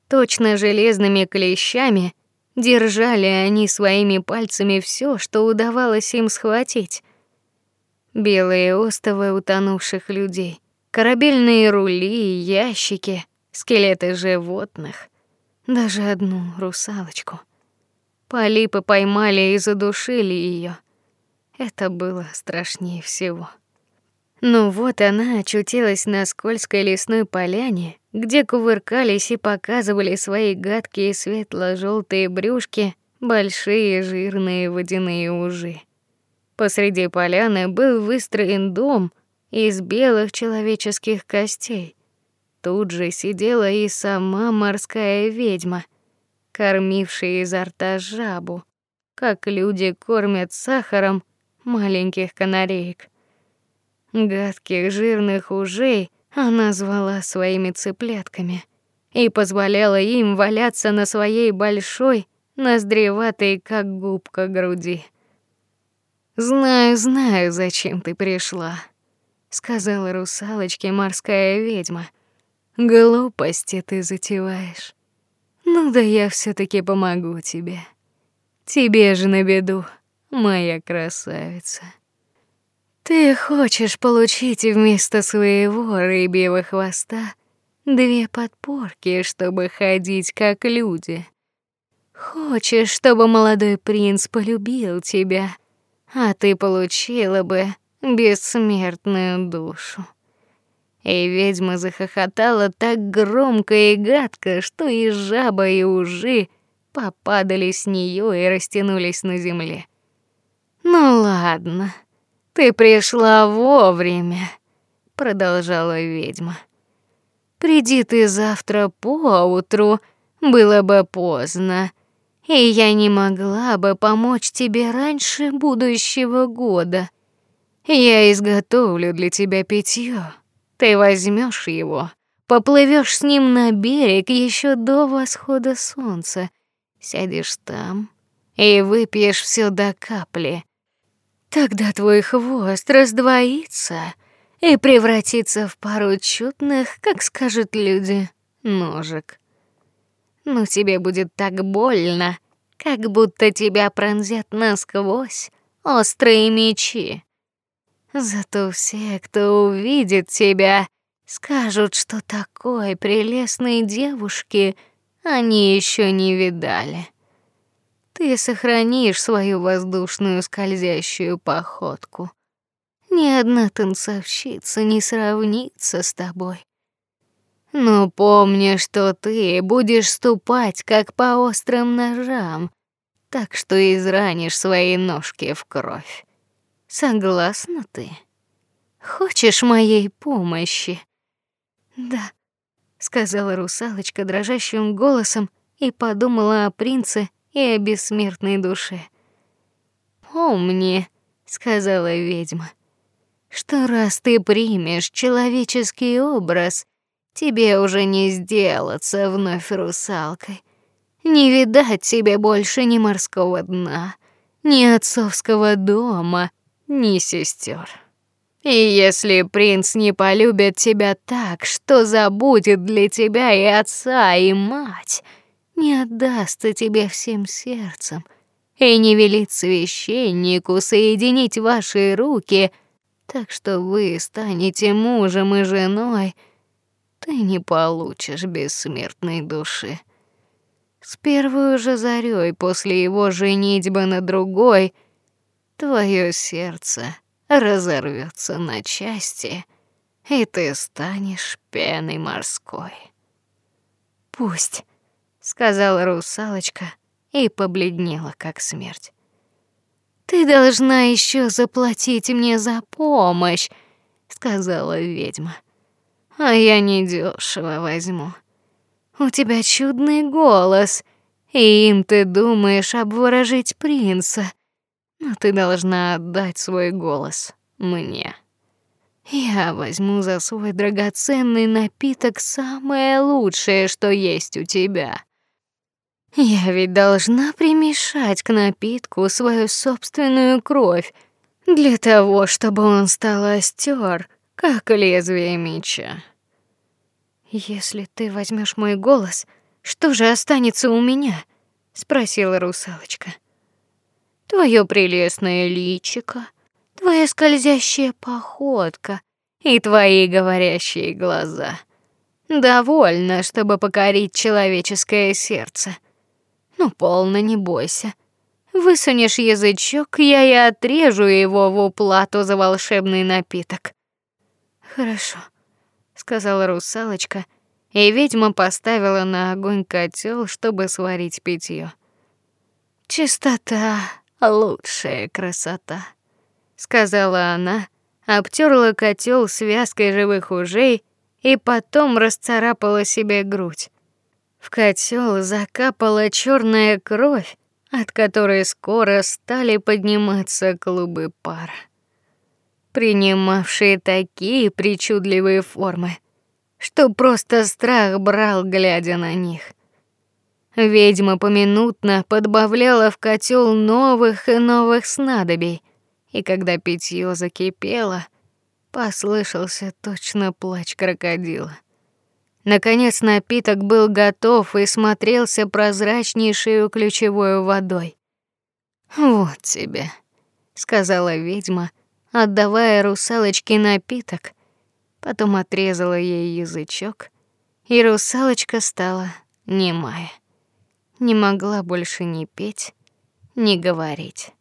точно железными клещами держали они своими пальцами все, что удавалось им схватить. Белые остовы утонувших людей, корабельные рули, ящики, скелеты животных, даже одну русалочку. Полипы поймали и задушили ее. Это было страшнее всего. Ну вот она очутилась на скользкой лесной поляне, где кувыркались и показывали свои гадкие светло желтые брюшки большие жирные водяные ужи. Посреди поляны был выстроен дом из белых человеческих костей. Тут же сидела и сама морская ведьма, кормившая изо рта жабу, как люди кормят сахаром маленьких канареек. Гадких жирных ужей она звала своими цыплятками и позволяла им валяться на своей большой, ноздреватой, как губка груди. Знаю, знаю, зачем ты пришла, сказала русалочке морская ведьма. Глупости ты затеваешь. Ну да я все таки помогу тебе. Тебе же на беду, моя красавица. Ты хочешь получить вместо своего рыбьего хвоста две подпорки, чтобы ходить как люди. Хочешь, чтобы молодой принц полюбил тебя, а ты получила бы бессмертную душу. И ведьма захохотала так громко и гадко, что и жаба, и ужи попадали с нее и растянулись на земле. Ну ладно, ты пришла вовремя, продолжала ведьма. Приди ты завтра поутру, было бы поздно, и я не могла бы помочь тебе раньше будущего года. Я изготовлю для тебя питье. Ты возьмешь его, поплывешь с ним на берег еще до восхода солнца, сядешь там и выпьешь все до капли. Тогда твой хвост раздвоится и превратится в пару чудных, как скажут люди, ножек. Но тебе будет так больно, как будто тебя пронзят насквозь острые мечи. Зато все, кто увидит тебя, скажут, что такой прелестной девушки они еще не видали. Ты сохранишь свою воздушную скользящую походку. Ни одна танцовщица не сравнится с тобой. Но помни, что ты будешь ступать как по острым ножам, так что изранишь свои ножки в кровь. Согласна ты? Хочешь моей помощи? Да, сказала русалочка дрожащим голосом и подумала о принце и о бессмертной душе. Помни, сказала ведьма, что раз ты примешь человеческий образ, тебе уже не сделаться вновь русалкой. Не видать тебе больше ни морского дна, ни отцовского дома, ни сестер. И если принц не полюбит тебя так, что забудет для тебя и отца, и мать, не отдастся тебе всем сердцем и не велит священнику соединить ваши руки, так что вы станете мужем и женой, ты не получишь бессмертной души. С первой же зарей после его женитьбы на другой твое сердце разорвется на части, и ты станешь пеной морской. Пусть, сказала русалочка и побледнела как смерть. Ты должна еще заплатить мне за помощь, сказала ведьма. А я не дешево возьму. У тебя чудный голос, и им ты думаешь обворожить принца. Но ты должна отдать свой голос мне. Я возьму за свой драгоценный напиток самое лучшее, что есть у тебя. Я ведь должна примешать к напитку свою собственную кровь для того, чтобы он стал остер, как лезвие меча. Если ты возьмешь мой голос, что же останется у меня? спросила русалочка твое прелестное личико, твоя скользящая походка и твои говорящие глаза. Довольно, чтобы покорить человеческое сердце. Ну, полно не бойся. Высунешь язычок, я и отрежу его в уплату за волшебный напиток. Хорошо, сказала русалочка, и ведьма поставила на огонь котел, чтобы сварить питье. Чистота лучшая красота, сказала она, обтерла котел связкой живых ужей и потом расцарапала себе грудь. В котел закапала черная кровь, от которой скоро стали подниматься клубы пара, принимавшие такие причудливые формы, что просто страх брал, глядя на них. Ведьма поминутно подбавляла в котел новых и новых снадобий, и когда питье закипело, послышался точно плач крокодила. Наконец напиток был готов и смотрелся прозрачнейшей ключевой водой. Вот тебе, сказала ведьма, отдавая русалочке напиток. Потом отрезала ей язычок, и русалочка стала немая не могла больше ни петь, ни говорить.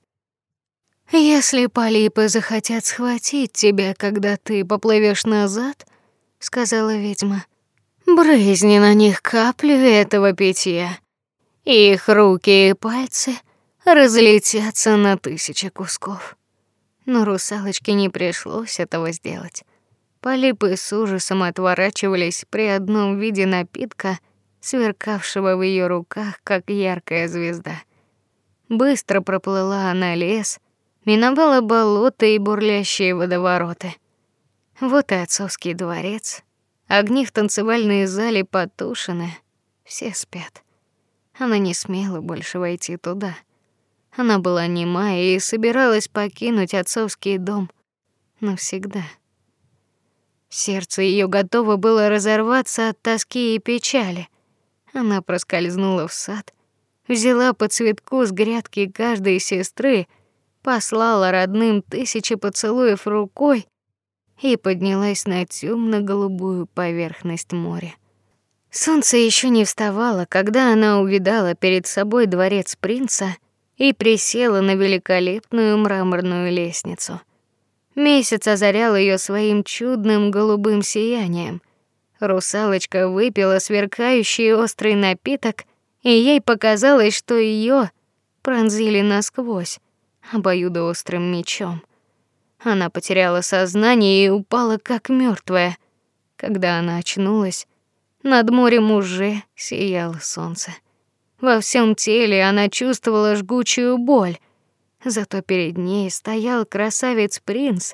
Если полипы захотят схватить тебя, когда ты поплывешь назад, сказала ведьма, брызни на них каплю этого питья, их руки и пальцы разлетятся на тысячи кусков. Но русалочке не пришлось этого сделать. Полипы с ужасом отворачивались при одном виде напитка, сверкавшего в ее руках, как яркая звезда. Быстро проплыла она лес, миновала болота и бурлящие водовороты. Вот и отцовский дворец. Огни в танцевальной зале потушены, все спят. Она не смела больше войти туда. Она была немая и собиралась покинуть отцовский дом навсегда. Сердце ее готово было разорваться от тоски и печали. Она проскользнула в сад, взяла по цветку с грядки каждой сестры, послала родным тысячи поцелуев рукой и поднялась на темно-голубую поверхность моря. Солнце еще не вставало, когда она увидала перед собой дворец принца и присела на великолепную мраморную лестницу. Месяц озарял ее своим чудным голубым сиянием. Русалочка выпила сверкающий острый напиток, и ей показалось, что ее пронзили насквозь обоюдоострым мечом. Она потеряла сознание и упала как мертвая. Когда она очнулась, над морем уже сияло солнце. Во всем теле она чувствовала жгучую боль. Зато перед ней стоял красавец-принц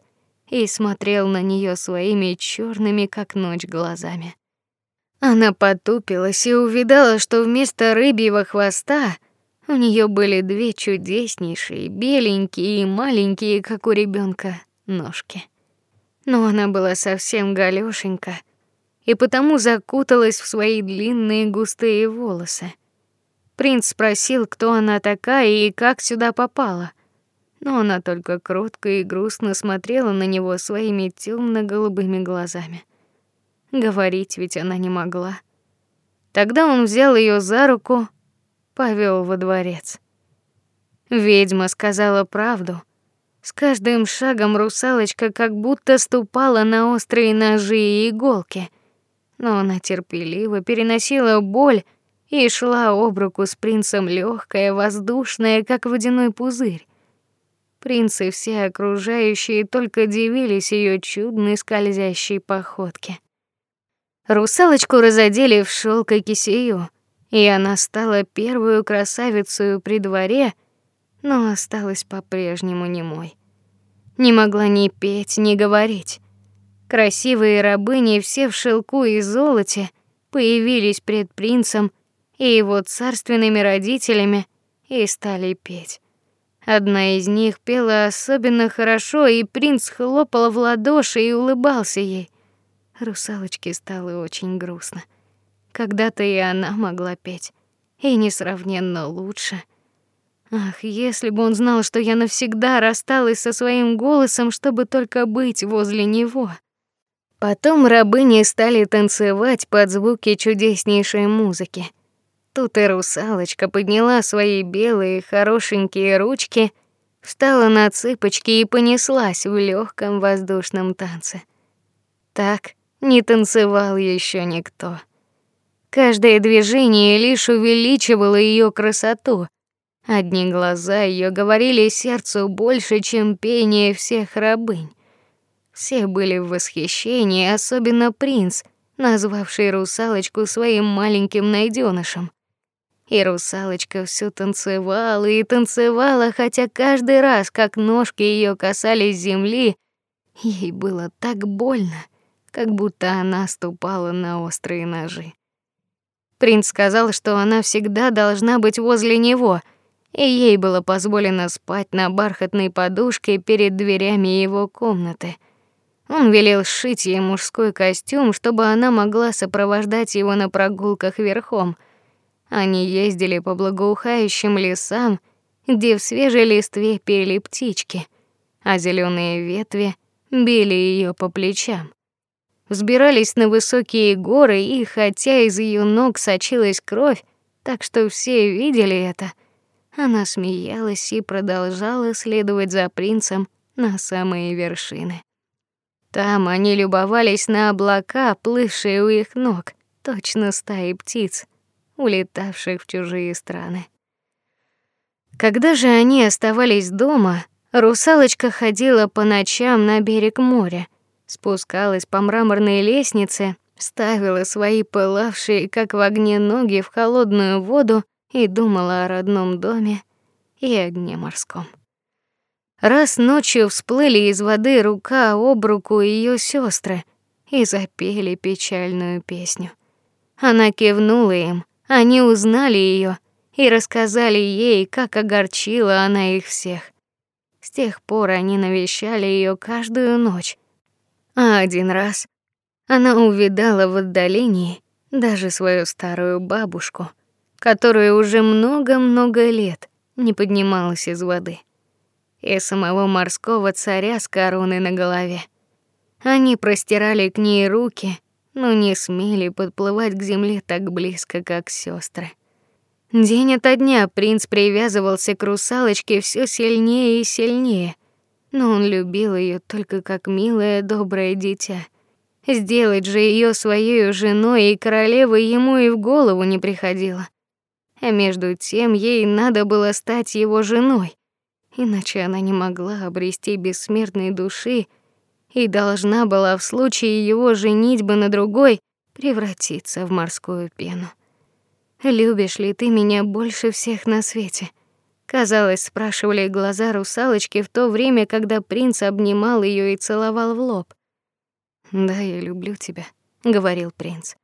и смотрел на нее своими черными, как ночь, глазами. Она потупилась и увидала, что вместо рыбьего хвоста у нее были две чудеснейшие, беленькие и маленькие, как у ребенка, ножки. Но она была совсем галёшенька и потому закуталась в свои длинные густые волосы. Принц спросил, кто она такая и как сюда попала. Но она только кротко и грустно смотрела на него своими темно голубыми глазами. Говорить ведь она не могла. Тогда он взял ее за руку, повел во дворец. Ведьма сказала правду. С каждым шагом русалочка как будто ступала на острые ножи и иголки но она терпеливо переносила боль и шла об руку с принцем легкая, воздушная, как водяной пузырь. Принцы все окружающие только дивились ее чудной скользящей походке. Русалочку разодели в шелк и кисею, и она стала первой красавицей при дворе, но осталась по-прежнему немой. Не могла ни петь, ни говорить. Красивые рабыни, все в шелку и золоте, появились пред принцем и его царственными родителями и стали петь. Одна из них пела особенно хорошо, и принц хлопал в ладоши и улыбался ей. Русалочке стало очень грустно. Когда-то и она могла петь, и несравненно лучше. Ах, если бы он знал, что я навсегда рассталась со своим голосом, чтобы только быть возле него. Потом рабыни стали танцевать под звуки чудеснейшей музыки. Тут и русалочка подняла свои белые хорошенькие ручки, встала на цыпочки и понеслась в легком воздушном танце. Так не танцевал еще никто. Каждое движение лишь увеличивало ее красоту. Одни глаза ее говорили сердцу больше, чем пение всех рабынь. Все были в восхищении, особенно принц, назвавший русалочку своим маленьким найденышем. И русалочка все танцевала и танцевала, хотя каждый раз, как ножки ее касались земли, ей было так больно, как будто она ступала на острые ножи. Принц сказал, что она всегда должна быть возле него, и ей было позволено спать на бархатной подушке перед дверями его комнаты. Он велел сшить ей мужской костюм, чтобы она могла сопровождать его на прогулках верхом. Они ездили по благоухающим лесам, где в свежей листве пели птички, а зеленые ветви били ее по плечам. Взбирались на высокие горы, и хотя из ее ног сочилась кровь, так что все видели это, она смеялась и продолжала следовать за принцем на самые вершины. Там они любовались на облака, плывшие у их ног, точно стаи птиц, улетавших в чужие страны. Когда же они оставались дома, русалочка ходила по ночам на берег моря, спускалась по мраморной лестнице, ставила свои пылавшие, как в огне, ноги в холодную воду и думала о родном доме и огне морском. Раз ночью всплыли из воды рука об руку ее сестры и запели печальную песню. Она кивнула им, они узнали ее и рассказали ей, как огорчила она их всех. С тех пор они навещали ее каждую ночь. А один раз она увидала в отдалении даже свою старую бабушку, которая уже много-много лет не поднималась из воды и самого морского царя с короной на голове. Они простирали к ней руки, но не смели подплывать к земле так близко, как сестры. День ото дня принц привязывался к русалочке все сильнее и сильнее, но он любил ее только как милое, доброе дитя. Сделать же ее своей женой и королевой ему и в голову не приходило. А между тем ей надо было стать его женой, иначе она не могла обрести бессмертной души и должна была в случае его женитьбы на другой превратиться в морскую пену. Любишь ли ты меня больше всех на свете? Казалось, спрашивали глаза русалочки в то время, когда принц обнимал ее и целовал в лоб. "Да, я люблю тебя", говорил принц.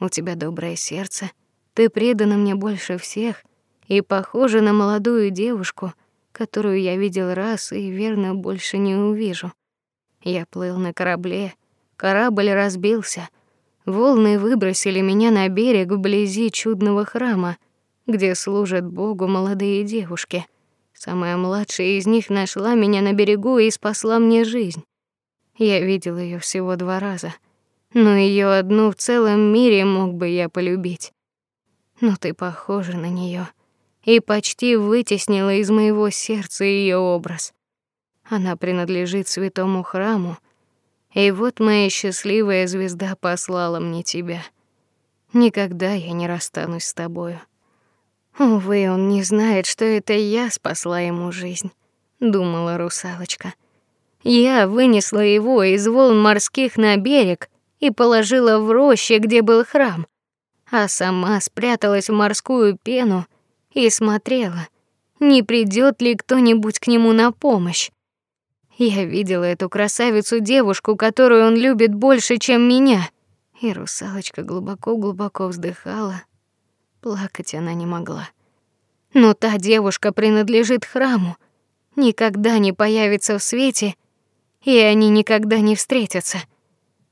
"У тебя доброе сердце, ты предана мне больше всех и похожа на молодую девушку, которую я видел раз и верно больше не увижу. Я плыл на корабле, корабль разбился, волны выбросили меня на берег вблизи чудного храма, где служат Богу молодые девушки. Самая младшая из них нашла меня на берегу и спасла мне жизнь. Я видел ее всего два раза, но ее одну в целом мире мог бы я полюбить но ты похожа на нее и почти вытеснила из моего сердца ее образ. Она принадлежит святому храму, и вот моя счастливая звезда послала мне тебя. Никогда я не расстанусь с тобою. Увы, он не знает, что это я спасла ему жизнь, думала русалочка. Я вынесла его из волн морских на берег и положила в роще, где был храм а сама спряталась в морскую пену и смотрела, не придет ли кто-нибудь к нему на помощь. Я видела эту красавицу-девушку, которую он любит больше, чем меня. И русалочка глубоко-глубоко вздыхала. Плакать она не могла. Но та девушка принадлежит храму, никогда не появится в свете, и они никогда не встретятся.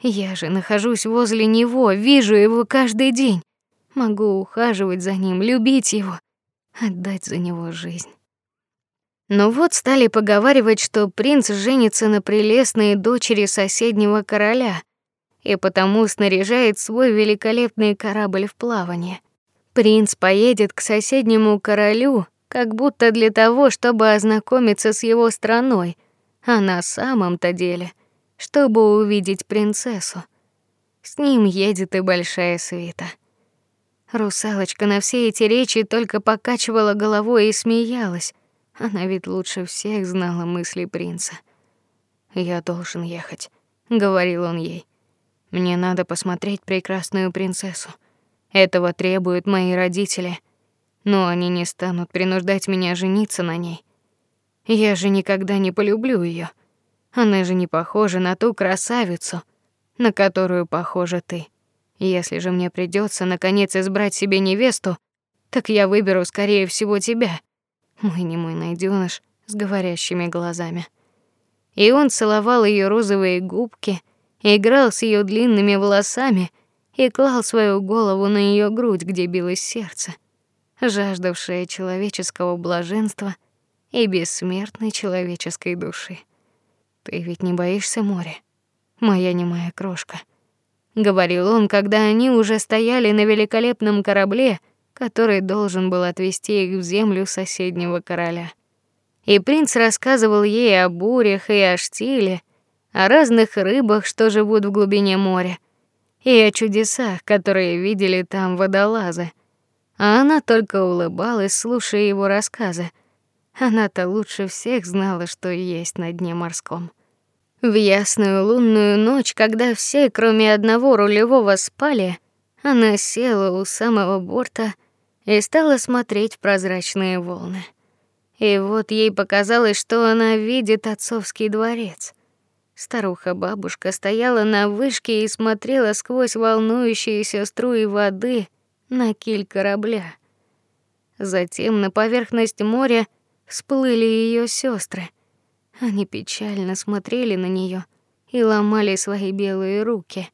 Я же нахожусь возле него, вижу его каждый день. Могу ухаживать за ним, любить его, отдать за него жизнь. Но вот стали поговаривать, что принц женится на прелестной дочери соседнего короля и потому снаряжает свой великолепный корабль в плавание. Принц поедет к соседнему королю, как будто для того, чтобы ознакомиться с его страной, а на самом-то деле, чтобы увидеть принцессу. С ним едет и большая свита. Русалочка на все эти речи только покачивала головой и смеялась. Она ведь лучше всех знала мысли принца. Я должен ехать, говорил он ей. Мне надо посмотреть прекрасную принцессу. Этого требуют мои родители, но они не станут принуждать меня жениться на ней. Я же никогда не полюблю ее. Она же не похожа на ту красавицу, на которую похожа ты. Если же мне придется наконец избрать себе невесту, так я выберу скорее всего тебя, мой не мой найдёныш с говорящими глазами. И он целовал ее розовые губки, играл с ее длинными волосами и клал свою голову на ее грудь, где билось сердце, жаждавшее человеческого блаженства и бессмертной человеческой души. Ты ведь не боишься моря, моя немая крошка говорил он, когда они уже стояли на великолепном корабле, который должен был отвезти их в землю соседнего короля. И принц рассказывал ей о бурях и о штиле, о разных рыбах, что живут в глубине моря, и о чудесах, которые видели там водолазы. А она только улыбалась, слушая его рассказы. Она-то лучше всех знала, что есть на дне морском. В ясную лунную ночь, когда все, кроме одного рулевого, спали, она села у самого борта и стала смотреть в прозрачные волны. И вот ей показалось, что она видит отцовский дворец. Старуха-бабушка стояла на вышке и смотрела сквозь волнующиеся струи воды на киль корабля. Затем на поверхность моря всплыли ее сестры. Они печально смотрели на нее и ломали свои белые руки.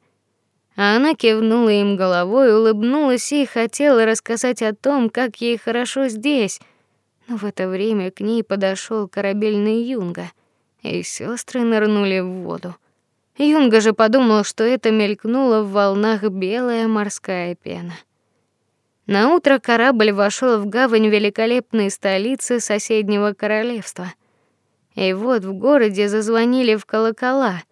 А она кивнула им головой, улыбнулась и хотела рассказать о том, как ей хорошо здесь. Но в это время к ней подошел корабельный юнга, и сестры нырнули в воду. Юнга же подумал, что это мелькнула в волнах белая морская пена. На утро корабль вошел в гавань великолепной столицы соседнего королевства. И вот в городе зазвонили в колокола.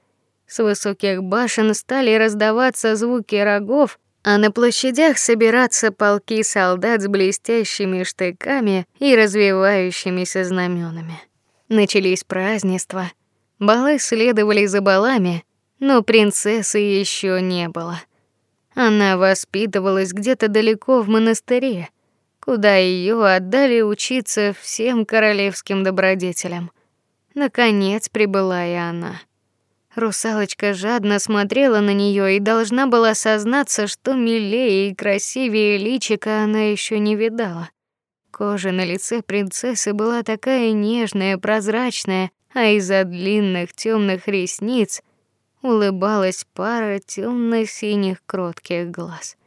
С высоких башен стали раздаваться звуки рогов, а на площадях собираться полки солдат с блестящими штыками и развивающимися знаменами. Начались празднества. Балы следовали за балами, но принцессы еще не было. Она воспитывалась где-то далеко в монастыре, куда ее отдали учиться всем королевским добродетелям. Наконец прибыла и она. Русалочка жадно смотрела на нее и должна была сознаться, что милее и красивее личика она еще не видала. Кожа на лице принцессы была такая нежная, прозрачная, а из-за длинных темных ресниц улыбалась пара темно синих кротких глаз.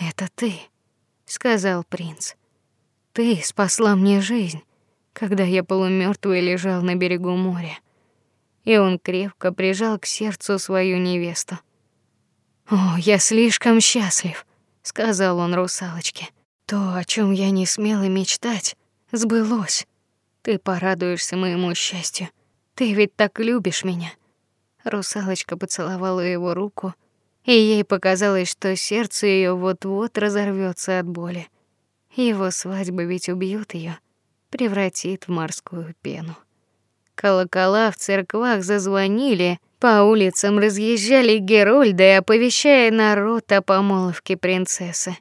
"Это ты", сказал принц. "Ты спасла мне жизнь, когда я полумёртвый лежал на берегу моря". И он крепко прижал к сердцу свою невесту. "О, я слишком счастлив", сказал он русалочке. "То, о чем я не смел и мечтать, сбылось. Ты порадуешься моему счастью. Ты ведь так любишь меня". Русалочка поцеловала его руку, и ей показалось, что сердце ее вот-вот разорвется от боли. Его свадьба ведь убьет ее, превратит в морскую пену. Колокола в церквах зазвонили, по улицам разъезжали герольды, оповещая народ о помолвке принцессы.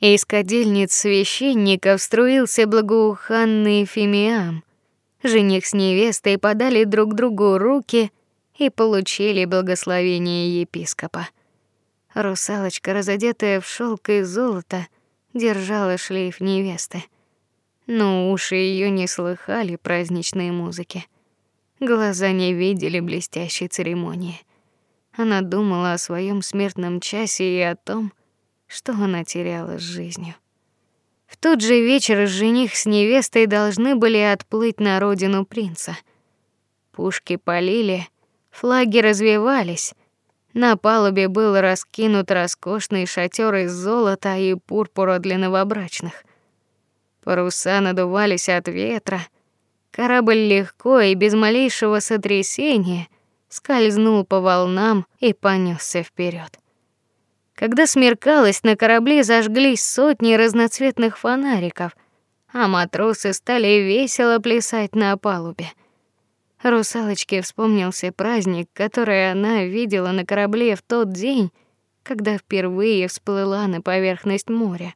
Из кадильниц священников струился благоуханный фимиам. Жених с невестой подали друг другу руки и получили благословение епископа. Русалочка, разодетая в шелк и золото, держала шлейф невесты. Но уши ее не слыхали праздничной музыки. Глаза не видели блестящей церемонии. Она думала о своем смертном часе и о том, что она теряла с жизнью. В тот же вечер жених с невестой должны были отплыть на родину принца. Пушки полили, Флаги развевались. На палубе был раскинут роскошный шатер из золота и пурпура для новобрачных. Паруса надувались от ветра. Корабль легко и без малейшего сотрясения скользнул по волнам и понесся вперед. Когда смеркалось, на корабле зажглись сотни разноцветных фонариков, а матросы стали весело плясать на палубе. Русалочке вспомнился праздник, который она видела на корабле в тот день, когда впервые всплыла на поверхность моря.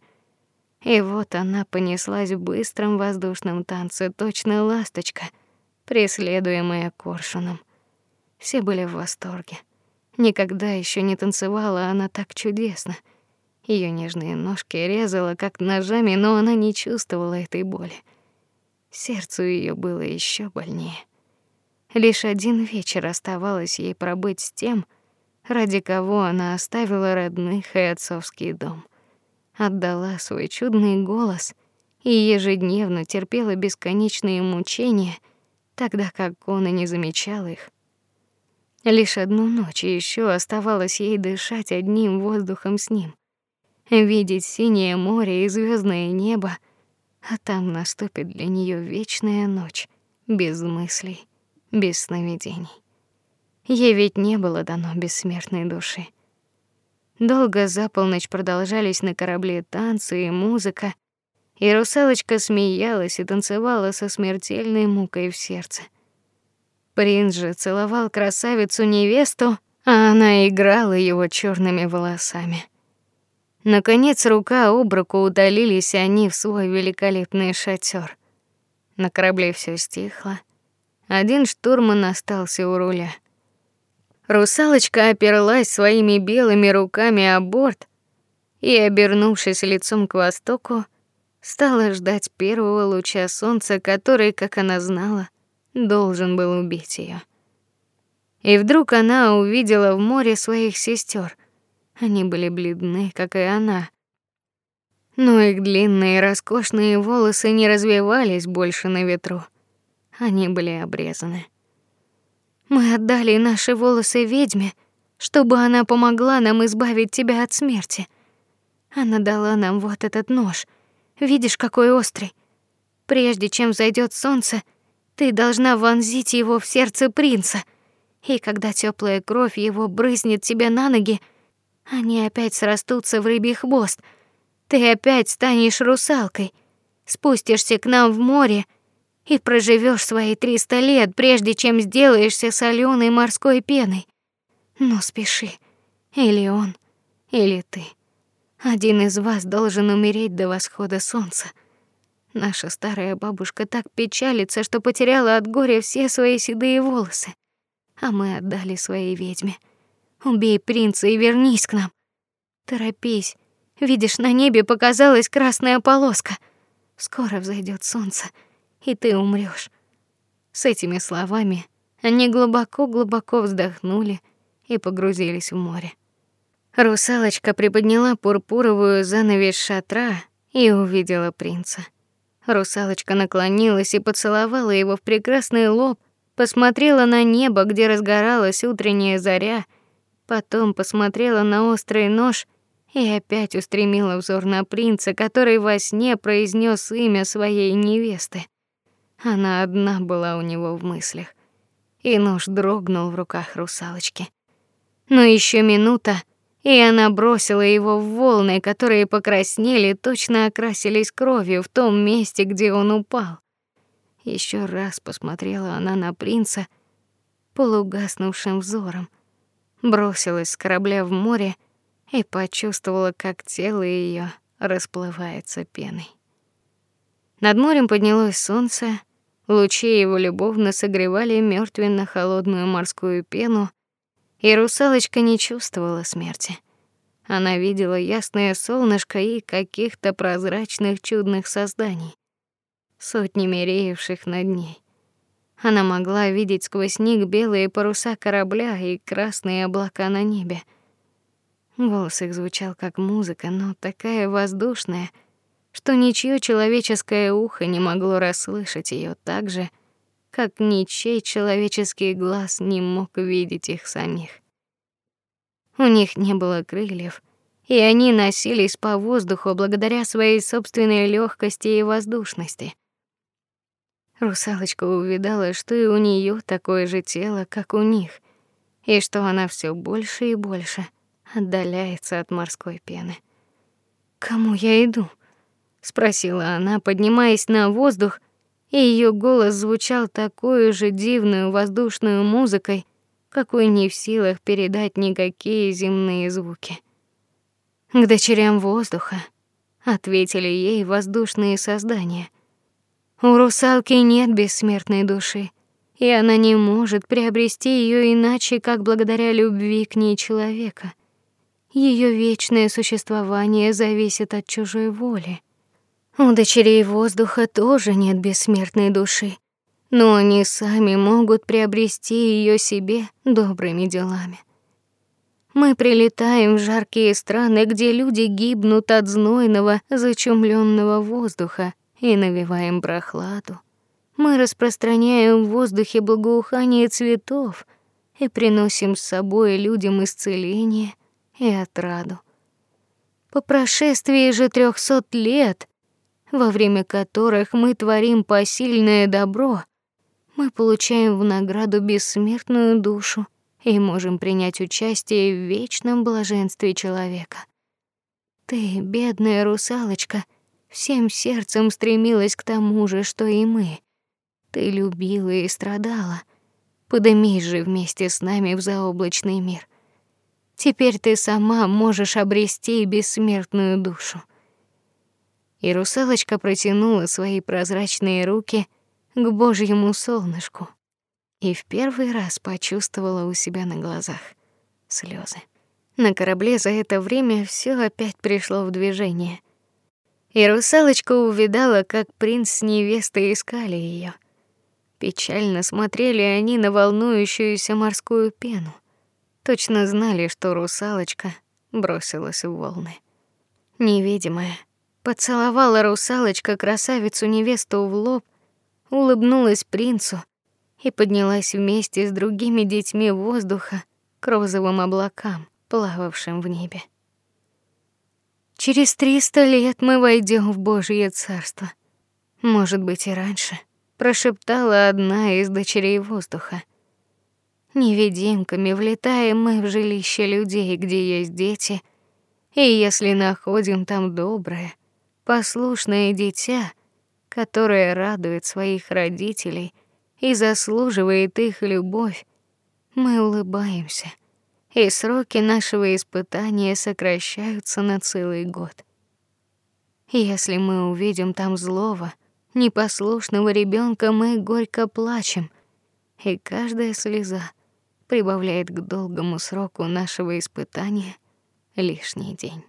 И вот она понеслась в быстром воздушном танце, точно ласточка, преследуемая коршуном. Все были в восторге. Никогда еще не танцевала она так чудесно. Ее нежные ножки резала как ножами, но она не чувствовала этой боли. Сердцу ее было еще больнее. Лишь один вечер оставалось ей пробыть с тем, ради кого она оставила родных и отцовский дом. Отдала свой чудный голос и ежедневно терпела бесконечные мучения, тогда как он и не замечал их. Лишь одну ночь еще оставалось ей дышать одним воздухом с ним, видеть синее море и звездное небо, а там наступит для нее вечная ночь без мыслей без сновидений. Ей ведь не было дано бессмертной души. Долго за полночь продолжались на корабле танцы и музыка, и русалочка смеялась и танцевала со смертельной мукой в сердце. Принц же целовал красавицу-невесту, а она играла его черными волосами. Наконец рука об руку удалились они в свой великолепный шатер. На корабле все стихло. Один штурман остался у руля. Русалочка оперлась своими белыми руками о борт и, обернувшись лицом к востоку, стала ждать первого луча солнца, который, как она знала, должен был убить ее. И вдруг она увидела в море своих сестер. Они были бледны, как и она. Но их длинные роскошные волосы не развивались больше на ветру они были обрезаны. Мы отдали наши волосы ведьме, чтобы она помогла нам избавить тебя от смерти. Она дала нам вот этот нож. Видишь, какой острый. Прежде чем зайдет солнце, ты должна вонзить его в сердце принца. И когда теплая кровь его брызнет тебе на ноги, они опять срастутся в рыбий хвост. Ты опять станешь русалкой, спустишься к нам в море и проживешь свои триста лет, прежде чем сделаешься соленой морской пеной. Но спеши, или он, или ты. Один из вас должен умереть до восхода солнца. Наша старая бабушка так печалится, что потеряла от горя все свои седые волосы, а мы отдали своей ведьме. Убей принца и вернись к нам. Торопись. Видишь, на небе показалась красная полоска. Скоро взойдет солнце, и ты умрёшь. С этими словами они глубоко-глубоко вздохнули и погрузились в море. Русалочка приподняла пурпуровую занавесь шатра и увидела принца. Русалочка наклонилась и поцеловала его в прекрасный лоб, посмотрела на небо, где разгоралась утренняя заря, потом посмотрела на острый нож и опять устремила взор на принца, который во сне произнес имя своей невесты. Она одна была у него в мыслях, и нож дрогнул в руках русалочки. Но еще минута, и она бросила его в волны, которые покраснели, точно окрасились кровью в том месте, где он упал. Еще раз посмотрела она на принца полугаснувшим взором, бросилась с корабля в море и почувствовала, как тело ее расплывается пеной. Над морем поднялось солнце, лучи его любовно согревали мертвенно-холодную морскую пену, и русалочка не чувствовала смерти. Она видела ясное солнышко и каких-то прозрачных чудных созданий, сотнями реевших над ней. Она могла видеть сквозь них белые паруса корабля и красные облака на небе. Голос их звучал как музыка, но такая воздушная, что ничье человеческое ухо не могло расслышать ее так же, как ничей человеческий глаз не мог видеть их самих. У них не было крыльев, и они носились по воздуху благодаря своей собственной легкости и воздушности. Русалочка увидала, что и у нее такое же тело, как у них, и что она все больше и больше отдаляется от морской пены. Кому я иду? спросила она, поднимаясь на воздух и ее голос звучал такой же дивную воздушную музыкой, какой не в силах передать никакие земные звуки. К дочерям воздуха, ответили ей воздушные создания. У русалки нет бессмертной души, и она не может приобрести ее иначе, как благодаря любви к ней человека. Ее вечное существование зависит от чужой воли. У дочерей воздуха тоже нет бессмертной души, но они сами могут приобрести ее себе добрыми делами. Мы прилетаем в жаркие страны, где люди гибнут от знойного, зачумленного воздуха и навеваем прохладу. Мы распространяем в воздухе благоухание цветов и приносим с собой людям исцеление и отраду. По прошествии же трехсот лет во время которых мы творим посильное добро, мы получаем в награду бессмертную душу и можем принять участие в вечном блаженстве человека. Ты, бедная русалочка, всем сердцем стремилась к тому же, что и мы. Ты любила и страдала. Подымись же вместе с нами в заоблачный мир. Теперь ты сама можешь обрести бессмертную душу и русалочка протянула свои прозрачные руки к божьему солнышку и в первый раз почувствовала у себя на глазах слезы. На корабле за это время все опять пришло в движение. И русалочка увидала, как принц с невестой искали ее. Печально смотрели они на волнующуюся морскую пену. Точно знали, что русалочка бросилась в волны. Невидимая, Поцеловала русалочка красавицу невесту в лоб, улыбнулась принцу и поднялась вместе с другими детьми воздуха к розовым облакам, плававшим в небе. Через триста лет мы войдем в Божье царство. Может быть, и раньше, прошептала одна из дочерей воздуха. Невидимками влетаем мы в жилище людей, где есть дети, и если находим там доброе, послушное дитя, которое радует своих родителей и заслуживает их любовь, мы улыбаемся и сроки нашего испытания сокращаются на целый год. Если мы увидим там злого, непослушного ребенка, мы горько плачем, и каждая слеза прибавляет к долгому сроку нашего испытания лишний день.